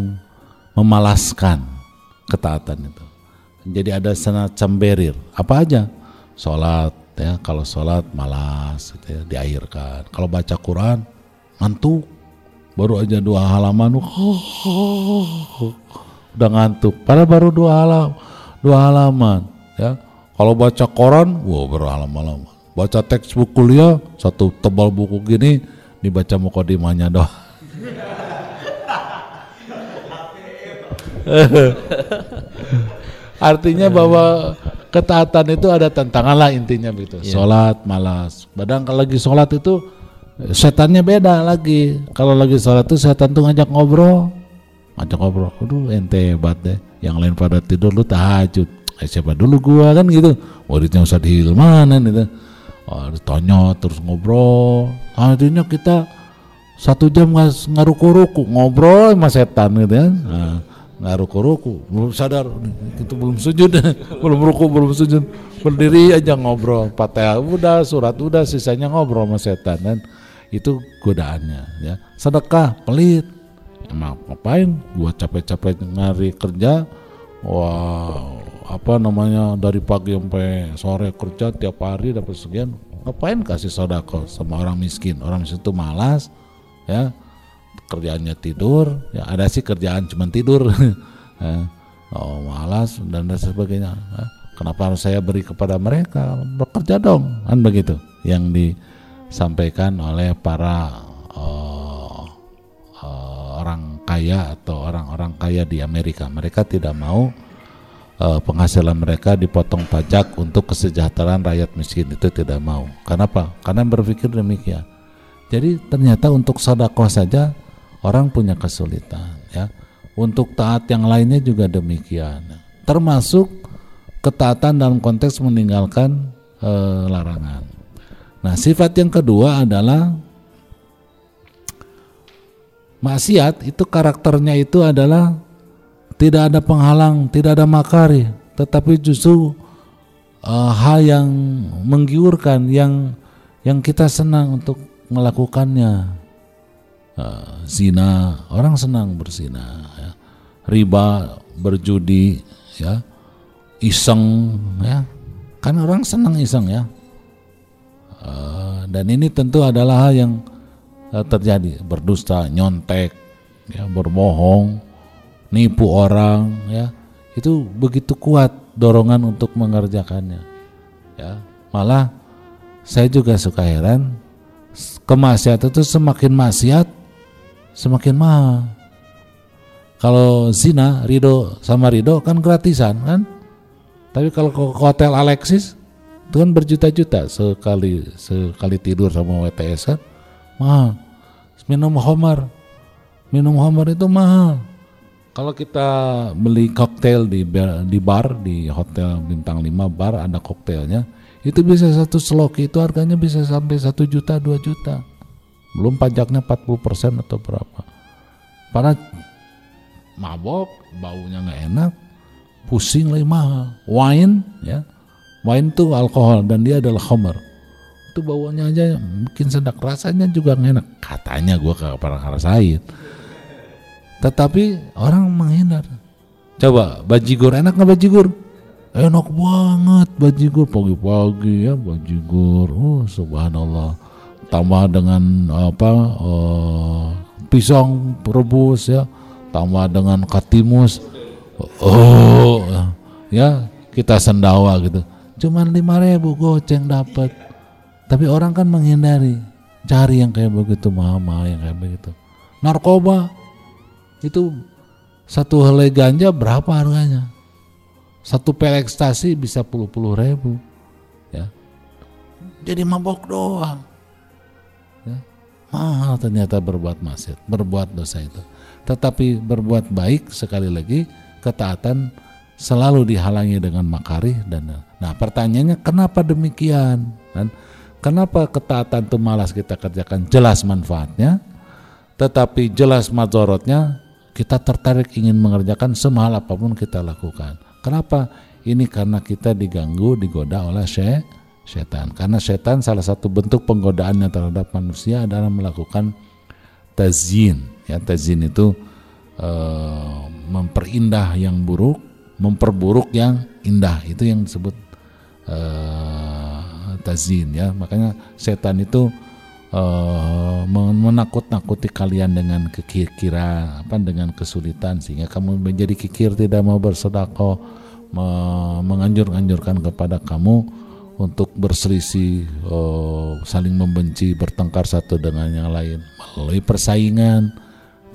memalaskan ketaatan itu jadi ada semacam berir apa aja? Sholat ya. Kalau sholat malas gitu ya, diairkan. Kalau baca Quran ngantuk. Baru aja dua halaman udah ngantuk. Padahal baru dua halaman dua halaman ya. Kalau baca koran wah berhalaman-halaman. Baca teks buku kuliah satu tebal buku gini dibaca mukodimanya doang Artinya bahwa ketaatan itu ada tantangan lah intinya begitu. Iya. Sholat malas. Padahal kalau lagi sholat itu setannya beda lagi. Kalau lagi sholat itu setan tuh ngajak ngobrol, ngajak ngobrol. Aduh ente hebat deh. Yang lain pada tidur lu tahajud. Eh, siapa dulu gua kan gitu. Muridnya Ustadz Hilmanan gitu. Oh, ditanya terus ngobrol. Akhirnya kita satu jam ngas- ngaruku-ruku ngobrol sama setan gitu kan. Nah, ngaruku-ruku belum sadar. Itu belum sujud. Belum ruku belum sujud. Berdiri aja ngobrol. Fatihah udah surat udah sisanya ngobrol sama setan kan? Itu godaannya ya. Sedekah pelit. Emang ngapain? Gua capek-capek ngari kerja. Wah apa namanya dari pagi sampai sore kerja tiap hari dapat sekian. Ngapain kasih sodako sama orang miskin? Orang miskin itu malas ya kerjaannya tidur ya ada sih kerjaan cuma tidur. Ya. oh malas dan lain sebagainya. Ya. kenapa harus saya beri kepada mereka? Bekerja dong kan begitu. Yang disampaikan oleh para eh, eh, orang kaya atau orang-orang kaya di Amerika. Mereka tidak mau eh, penghasilan mereka dipotong pajak untuk kesejahteraan rakyat miskin. Itu tidak mau. Kenapa? Karena berpikir demikian. Jadi ternyata untuk sodakoh saja orang punya kesulitan ya. Untuk taat yang lainnya juga demikian. Termasuk ketaatan dalam konteks meninggalkan eh, larangan. Nah, sifat yang kedua adalah maksiat itu karakternya itu adalah tidak ada penghalang, tidak ada makari, tetapi justru eh, hal yang menggiurkan yang yang kita senang untuk melakukannya Eh, zina orang senang berzina ya. riba berjudi ya. Iseng ya. Kan orang senang iseng ya. Eh, dan ini tentu adalah hal yang eh, terjadi. Berdusta nyontek ya berbohong nipu orang ya. Itu begitu kuat dorongan untuk mengerjakannya ya. Malah saya juga suka heran kemaksiatan itu semakin maksiat semakin mahal. Kalau zina, Rido sama Rido kan gratisan kan? Tapi kalau ke hotel Alexis itu kan berjuta-juta sekali sekali tidur sama WTS kan mahal. Minum Homer, minum Homer itu mahal. Kalau kita beli koktail di bar, di bar di hotel bintang 5 bar ada koktailnya itu bisa satu sloki itu harganya bisa sampai satu juta dua juta belum pajaknya 40% atau berapa. Para mabok baunya nggak enak pusing lagi mahal. Wine ya. Wine itu alkohol dan dia adalah homer itu baunya aja bikin sedap rasanya juga nggak enak. Katanya gua kagak pernah ngerasain. Tetapi orang menghindar. Coba bajigur enak nggak bajigur enak banget bajigur pagi-pagi ya bajigur oh subhanallah tambah dengan apa eh, pisang rebus ya. Tambah dengan katimus. Oh ya kita sendawa gitu. Cuman lima ribu goceng dapat. Tapi orang kan menghindari. Cari yang kayak begitu mama yang kayak begitu. Narkoba itu satu helai ganja berapa harganya? Satu pel ekstasi bisa puluh puluh ribu ya. Jadi mabok doang. Mahal ternyata berbuat maksiat berbuat dosa itu. Tetapi berbuat baik sekali lagi ketaatan selalu dihalangi dengan makarih dan nah pertanyaannya kenapa demikian? Kan kenapa ketaatan itu malas kita kerjakan? Jelas manfaatnya tetapi jelas mazorotnya kita tertarik ingin mengerjakan semahal apa pun kita lakukan. Kenapa? Ini karena kita diganggu digoda oleh syaitan setan. Karena setan salah satu bentuk penggodaannya terhadap manusia adalah melakukan tazyin. Ya, tazyin itu eh, memperindah yang buruk, memperburuk yang indah. Itu yang disebut eh, tazyin ya. Makanya setan itu uh, menakut-nakuti kalian dengan kekira apa dengan kesulitan sehingga kamu menjadi kikir tidak mau bersedekah me menganjur-anjurkan kepada kamu untuk berselisih uh, saling membenci bertengkar satu dengan yang lain melalui persaingan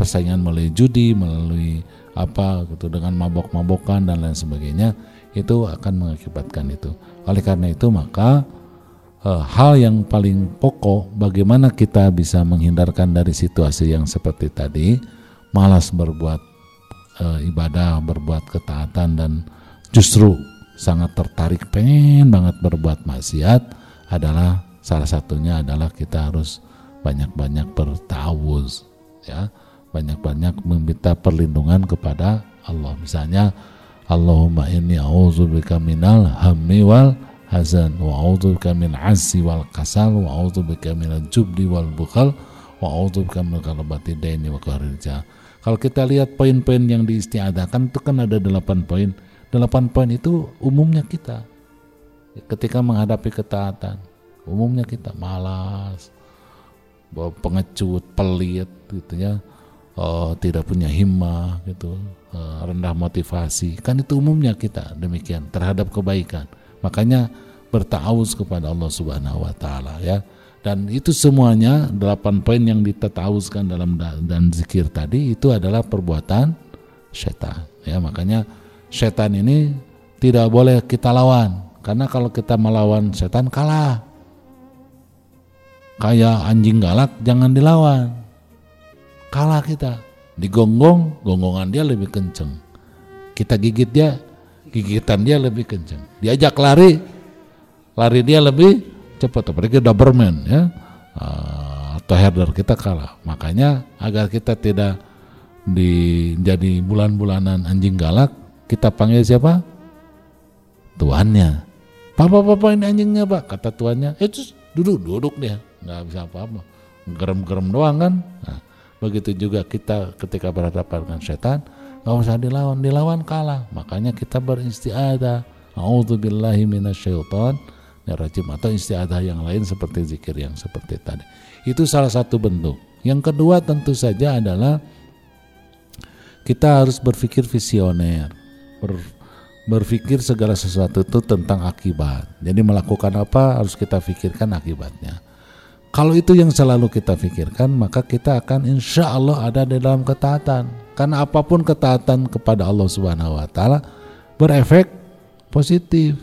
persaingan melalui judi melalui apa gitu dengan mabok-mabokan dan lain sebagainya itu akan mengakibatkan itu. Oleh karena itu maka uh, hal yang paling pokok bagaimana kita bisa menghindarkan dari situasi yang seperti tadi malas berbuat uh, ibadah berbuat ketaatan dan justru sangat tertarik pengen banget berbuat maksiat adalah salah satunya adalah kita harus banyak-banyak bertawuz ya banyak-banyak meminta perlindungan kepada Allah misalnya Allahumma inni a'udzubika minal hammi wal hazan wa a'udzubika min azzi wal kasal wa a'udzubika min jubli wal bukhal wa a'udzubika min ghalabati daini wa qahrijah. Kalau kita lihat poin-poin yang diistiadakan itu kan ada delapan poin. Delapan poin itu umumnya kita ketika menghadapi ketaatan. Umumnya kita malas, pengecut, pelit gitu ya. Oh, tidak punya himmah gitu, eh, rendah motivasi. Kan itu umumnya kita demikian terhadap kebaikan. Makanya bertaawuz kepada Allah Subhanahu wa taala ya. Dan itu semuanya delapan poin yang ditetawuzkan dalam dan zikir tadi itu adalah perbuatan setan ya. Makanya setan ini tidak boleh kita lawan karena kalau kita melawan setan kalah. Kayak anjing galak jangan dilawan. Kalah kita. Digonggong, gonggongan dia lebih kenceng. Kita gigit dia, gigitan dia lebih kencang. Diajak lari, lari dia lebih cepat. Apalagi Doberman ya, uh, atau herder kita kalah. Makanya agar kita tidak di jadi bulan-bulanan anjing galak, kita panggil siapa? Tuannya. Papa papa ini anjingnya pak, kata tuannya. Eh duduk duduk dia, nggak bisa apa-apa. Gerem-gerem doang kan. Nah, begitu juga kita ketika berhadapan dengan setan, nggak usah dilawan dilawan kalah makanya kita beristiadah A'udzubillahi minasyaiton rajim atau istiadah yang lain seperti zikir yang seperti tadi itu salah satu bentuk yang kedua tentu saja adalah kita harus berpikir visioner ber, berpikir segala sesuatu itu tentang akibat jadi melakukan apa harus kita pikirkan akibatnya kalau itu yang selalu kita pikirkan maka kita akan insya Allah ada di dalam ketaatan karena apa pun ketaatan kepada Allah Subhanahu wa taala berefek positif.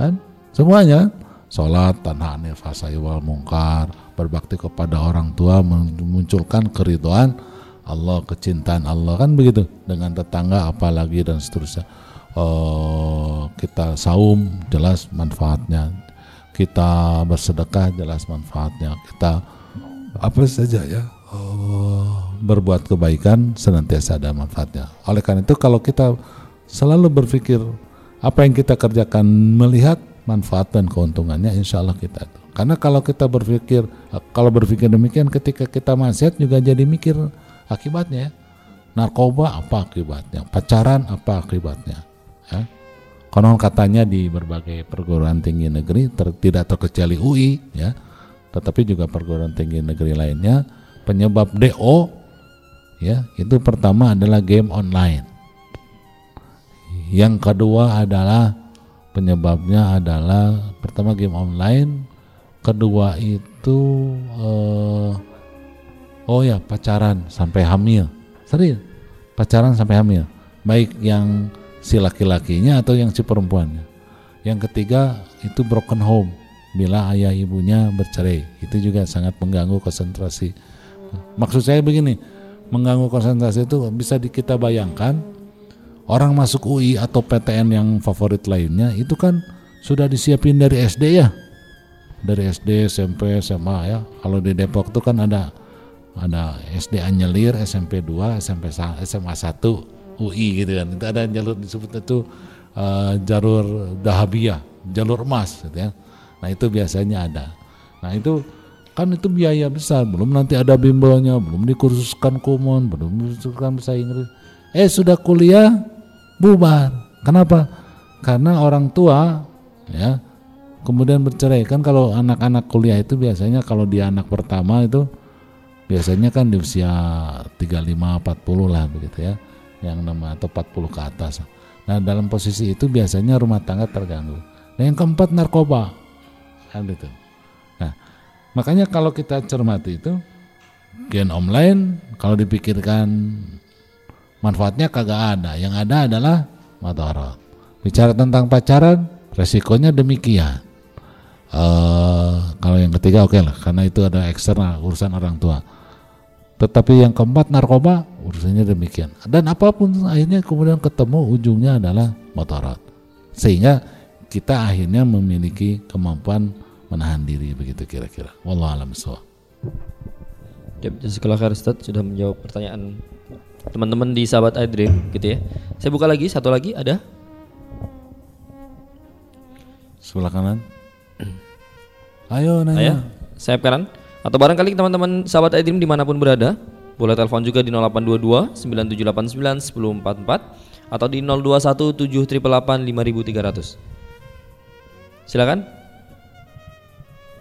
Kan? Semuanya salat, tanha anil fasai wal mungkar, berbakti kepada orang tua memunculkan keridhaan Allah, kecintaan Allah kan begitu dengan tetangga apalagi dan seterusnya. Oh, kita saum jelas manfaatnya. Kita bersedekah jelas manfaatnya. Kita apa saja ya. Oh, berbuat kebaikan senantiasa ada manfaatnya. Oleh karena itu kalau kita selalu berpikir apa yang kita kerjakan melihat manfaat dan keuntungannya insya Allah kita. Karena kalau kita berpikir kalau berpikir demikian ketika kita maksiat juga jadi mikir akibatnya. Narkoba apa akibatnya? Pacaran apa akibatnya? Ya. Konon katanya di berbagai perguruan tinggi negeri ter, tidak terkecuali UI ya, tetapi juga perguruan tinggi negeri lainnya penyebab DO ya itu pertama adalah game online yang kedua adalah penyebabnya adalah pertama game online kedua itu uh, oh ya pacaran sampai hamil. Serius? Pacaran sampai hamil. Baik yang si laki-lakinya atau yang si perempuannya. Yang ketiga itu broken home. Bila ayah ibunya bercerai. Itu juga sangat mengganggu konsentrasi. Maksud saya begini mengganggu konsentrasi itu bisa kita bayangkan orang masuk UI atau PTN yang favorit lainnya itu kan sudah disiapin dari SD ya. Dari SD SMP SMA ya. Kalau di Depok itu kan ada ada SD Anyelir SMP 2 SMP SMA 1 UI gitu kan itu ada jalur disebut itu uh, jalur dahabiyah jalur emas gitu ya Nah itu biasanya ada. Nah itu kan itu biaya besar. Belum nanti ada bimbelnya, belum dikursuskan kumon, belum dikursuskan bahasa Inggris. Eh sudah kuliah bubar. Kenapa? Karena orang tua ya kemudian bercerai kan kalau anak-anak kuliah itu biasanya kalau dia anak pertama itu biasanya kan di usia 35 40 lah begitu ya yang nama atau 40 ke atas. Nah dalam posisi itu biasanya rumah tangga terganggu. Nah yang keempat narkoba kan itu nah makanya kalau kita cermati itu gen online kalau dipikirkan manfaatnya kagak ada. Yang ada adalah madarat bicara tentang pacaran resikonya demikian. Uh, kalau yang ketiga oke okay lah karena itu ada eksternal urusan orang tua tetapi yang keempat narkoba urusannya demikian. Dan apa pun akhirnya kemudian ketemu ujungnya adalah motorot. Sehingga kita akhirnya memiliki kemampuan menahan diri begitu kira-kira. Wallahu a'lam. Ya, jazakallah khair Ustaz sudah menjawab pertanyaan teman-teman di sahabat iDream gitu ya. Saya buka lagi satu lagi ada sebelah kanan. Ayo nanya. Ayo, saya kanan. Atau barangkali teman-teman sahabat iDream di mana pun berada, boleh telepon juga di 0822 9789 1044 atau di 021 7888 5300. Silakan.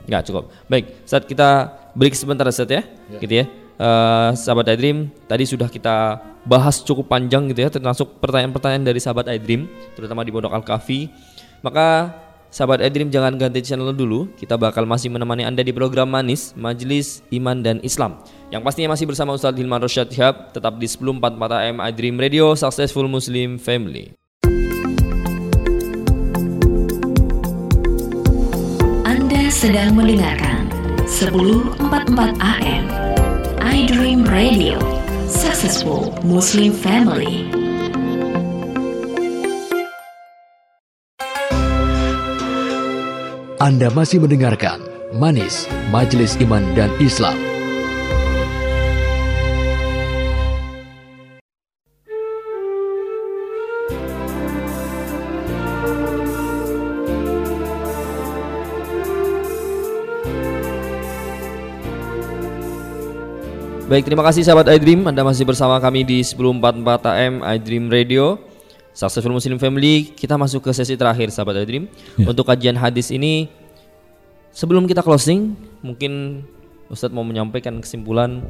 Enggak cukup. Baik, saat kita break sebentar saat ya, ya. gitu ya. Uh, sahabat iDream, tadi sudah kita bahas cukup panjang gitu ya, termasuk pertanyaan-pertanyaan dari sahabat iDream, terutama di Pondok Al Kafi. Maka Sahabat Edrim jangan ganti channel dulu. Kita bakal masih menemani Anda di program Manis Majelis Iman dan Islam. Yang pastinya masih bersama Ustadz Hilman Rosyad Hihab Tetap di 1044 AM iDream Radio Successful Muslim Family. Anda sedang mendengarkan 1044 AM iDream Radio Successful Muslim Family Anda masih mendengarkan Manis, Majelis Iman dan Islam. Baik, terima kasih sahabat iDream. Anda masih bersama kami di 1044 AM iDream Radio. Successful Muslim Family, kita masuk ke sesi terakhir sahabat Dream. Ya. Untuk kajian hadis ini sebelum kita closing, mungkin Ustadz mau menyampaikan kesimpulan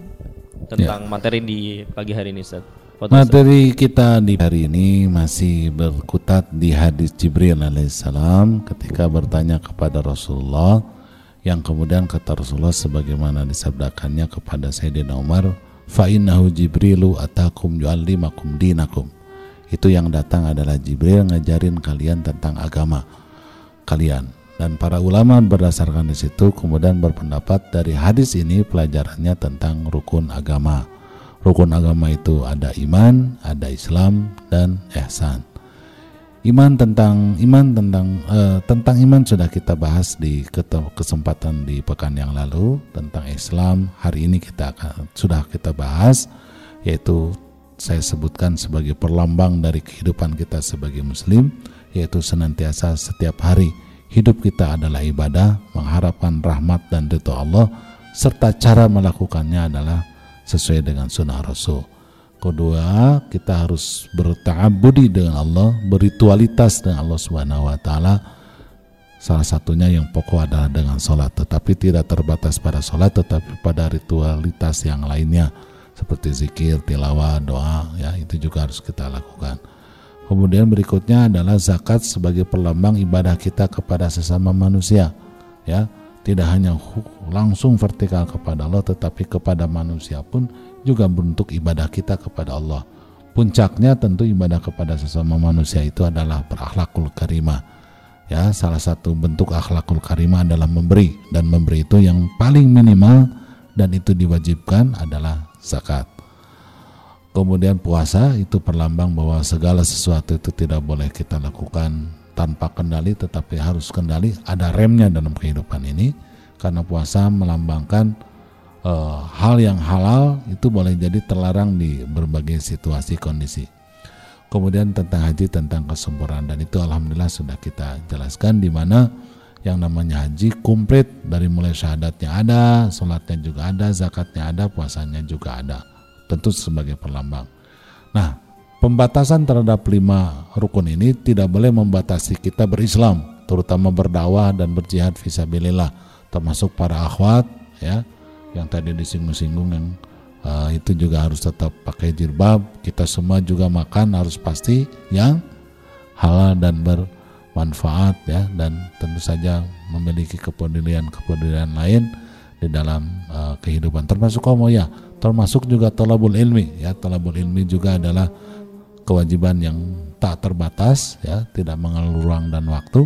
tentang ya. materi di pagi hari ini Ustadz. Materi kita di hari ini masih berkutat di hadis Jibril alaihissalam ketika bertanya kepada Rasulullah yang kemudian kata Rasulullah sebagaimana disabdakannya kepada Sayyidina Umar fa innahu jibrilu atakum yuallimakum dinakum itu yang datang adalah Jibril ngajarin kalian tentang agama kalian. Dan para ulama berdasarkan di situ kemudian berpendapat dari hadis ini pelajarannya tentang rukun agama. Rukun agama itu ada iman ada Islam dan ihsan. Iman tentang iman tentang uh, tentang iman sudah kita bahas di kesempatan di pekan yang lalu tentang Islam. Hari ini kita akan sudah kita bahas yaitu saya sebutkan sebagai perlambang dari kehidupan kita sebagai muslim yaitu senantiasa setiap hari hidup kita adalah ibadah mengharapkan rahmat dan ridho Allah serta cara melakukannya adalah sesuai dengan sunnah Rasul. Kedua kita harus berta'abudi dengan Allah beritualitas dengan Allah Subhanahu wa taala. Salah satunya yang pokok adalah dengan sholat tetapi tidak terbatas pada sholat tetapi pada ritualitas yang lainnya seperti zikir, tilawah, doa ya itu juga harus kita lakukan. Kemudian berikutnya adalah zakat sebagai perlambang ibadah kita kepada sesama manusia ya. Tidak hanya langsung vertikal kepada Allah tetapi kepada manusia pun juga bentuk ibadah kita kepada Allah. Puncaknya tentu ibadah kepada sesama manusia itu adalah berakhlakul karimah. Ya, salah satu bentuk akhlakul karimah adalah memberi dan memberi itu yang paling minimal dan itu diwajibkan adalah zakat. Kemudian puasa itu perlambang bahwa segala sesuatu itu tidak boleh kita lakukan tanpa kendali tetapi harus kendali ada remnya dalam kehidupan ini karena puasa melambangkan uh, hal yang halal itu boleh jadi terlarang di berbagai situasi kondisi. Kemudian tentang haji tentang kesempurnaan dan itu alhamdulillah sudah kita jelaskan di mana yang namanya haji komplit dari mulai syahadatnya ada, sholatnya juga ada, zakatnya ada, puasanya juga ada. Tentu sebagai perlambang. Nah, pembatasan terhadap lima rukun ini tidak boleh membatasi kita berislam, terutama berdakwah dan berjihad visabilillah, termasuk para akhwat ya yang tadi disinggung-singgung yang uh, itu juga harus tetap pakai jilbab. Kita semua juga makan harus pasti yang halal dan bermanfaat ya dan tentu saja memiliki kepedulian-kepedulian lain di dalam uh, kehidupan. Termasuk kaum ya termasuk juga talabul ilmi ya. Talabul ilmi juga adalah kewajiban yang tak terbatas ya tidak mengalur ruang dan waktu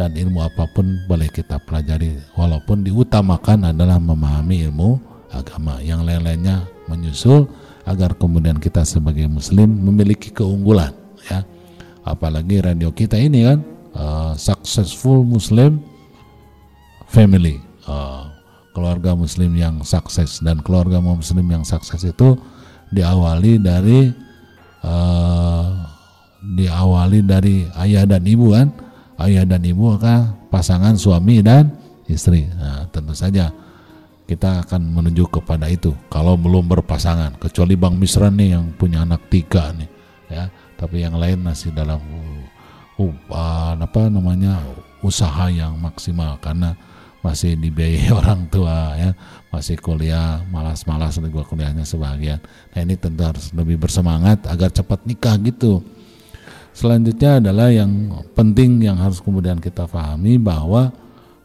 dan ilmu apa pun boleh kita pelajari. Walaupun diutamakan adalah memahami ilmu agama. Yang lain-lainnya menyusul agar kemudian kita sebagai muslim memiliki keunggulan ya apalagi radio kita ini kan uh, successful muslim family. Uh, keluarga muslim yang sukses dan keluarga muslim yang sukses itu diawali dari uh, diawali dari ayah dan ibu kan. Ayah dan ibu kan pasangan suami dan istri. Nah, tentu saja kita akan menuju kepada itu. Kalau belum berpasangan kecuali Bang Misran nih yang punya anak tiga nih ya tapi yang lain masih dalam uh, uh, apa namanya usaha yang maksimal karena masih dibiayai orang tua ya. Masih kuliah malas-malas juga kuliahnya sebagian. Nah ini tentu harus lebih bersemangat agar cepat nikah gitu. Selanjutnya adalah yang penting yang harus kemudian kita pahami bahwa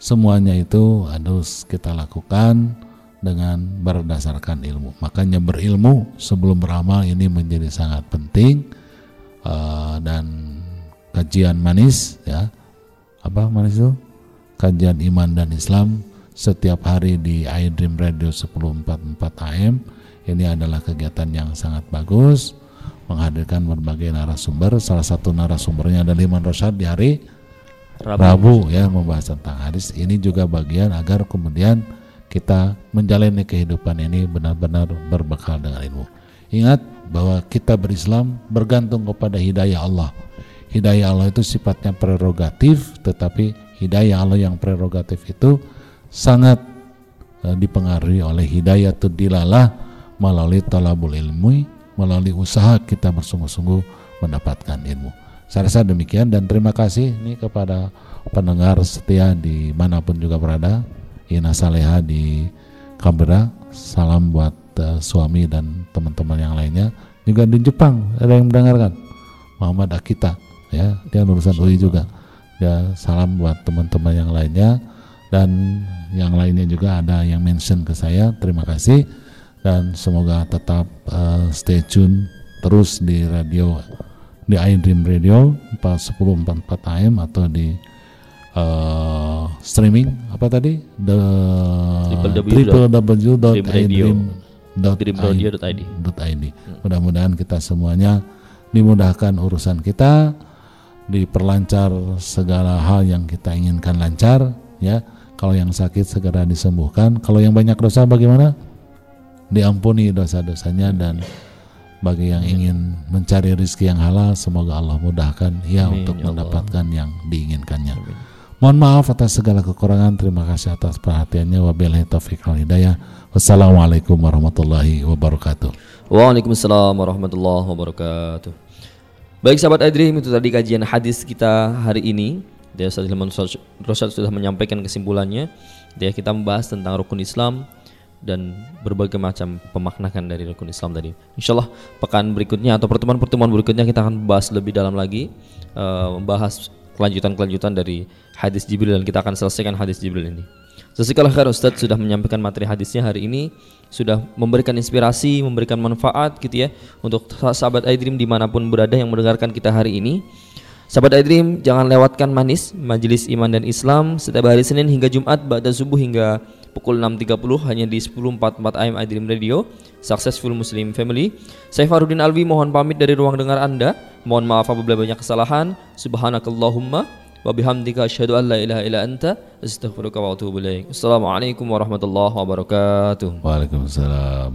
semuanya itu harus kita lakukan dengan berdasarkan ilmu. Makanya berilmu sebelum beramal ini menjadi sangat penting uh, dan kajian manis ya. Apa manis itu? Kajian iman dan Islam setiap hari di iDream Radio 1044 AM ini adalah kegiatan yang sangat bagus menghadirkan berbagai narasumber. Salah satu narasumbernya adalah Iman Rosyad di hari Rabu. Rabu ya membahas tentang hadis. Ini juga bagian agar kemudian kita menjalani kehidupan ini benar-benar berbekal dengan ilmu. Ingat bahwa kita berislam bergantung kepada hidayah Allah. Hidayah Allah itu sifatnya prerogatif, tetapi hidayah Allah yang prerogatif itu sangat uh, dipengaruhi oleh hidayah dilalah melalui talabul ilmu, melalui usaha kita bersungguh-sungguh mendapatkan ilmu. Saya rasa demikian dan terima kasih nih kepada pendengar setia di mana pun juga berada. Ina Saleha di Canberra. Salam buat suami dan teman-teman yang lainnya. Juga di Jepang ada yang mendengarkan. Muhammad Akita ya, dia lulusan UI juga. Ya, salam buat teman-teman yang lainnya dan yang lainnya juga ada yang mention ke saya. Terima kasih dan semoga tetap uh, stay tune terus di radio di iDream Radio 4044 AM atau di uh, streaming apa tadi the www.dreamradio.id mudah-mudahan kita semuanya dimudahkan urusan kita diperlancar segala hal yang kita inginkan lancar ya. Kalau yang sakit segera disembuhkan. Kalau yang banyak dosa bagaimana? Diampuni dosa-dosanya dan bagi yang ingin mencari rezeki yang halal semoga Allah mudahkan ya Amin, untuk ya mendapatkan yang diinginkannya. Amin. Mohon maaf atas segala kekurangan. Terima kasih atas perhatiannya. Wabillahi taufiq wal hidayah. Wassalamualaikum warahmatullahi wabarakatuh. Waalaikumsalam warahmatullahi wabarakatuh. Baik sahabat Adrim itu tadi kajian hadis kita hari ini. Dia Ustaz Hilman Rosyad sudah menyampaikan kesimpulannya. Dia kita membahas tentang rukun Islam, dan berbagai macam pemaknakan dari rukun Islam tadi. Insya Allah pekan berikutnya atau pertemuan-pertemuan berikutnya kita akan bahas lebih dalam lagi, uh, membahas kelanjutan-kelanjutan dari hadis Jibril dan kita akan selesaikan hadis Jibril ini. Sesekali khair Ustaz sudah menyampaikan materi hadisnya hari ini Sudah memberikan inspirasi, memberikan manfaat gitu ya Untuk sahabat iDream di mana pun berada yang mendengarkan kita hari ini Sahabat iDream jangan lewatkan manis Majelis Iman dan Islam Setiap hari Senin hingga Jumat Ba'da subuh hingga pukul 6.30 hanya di 1044 AM iDream Radio Successful Muslim Family Saya Farudin Alwi mohon pamit dari ruang dengar Anda Mohon maaf apabila banyak kesalahan Subhanakallahumma wa bihamdika asyhadu an la ilaha illa anta astaghfiruka wa atubu ilaik. Assalamualaikum warahmatullahi wabarakatuh. Waalaikumsalam.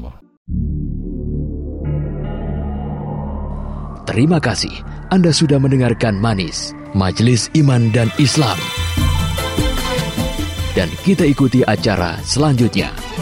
Terima kasih Anda sudah mendengarkan Manis, Majelis Iman dan Islam. Dan kita ikuti acara selanjutnya.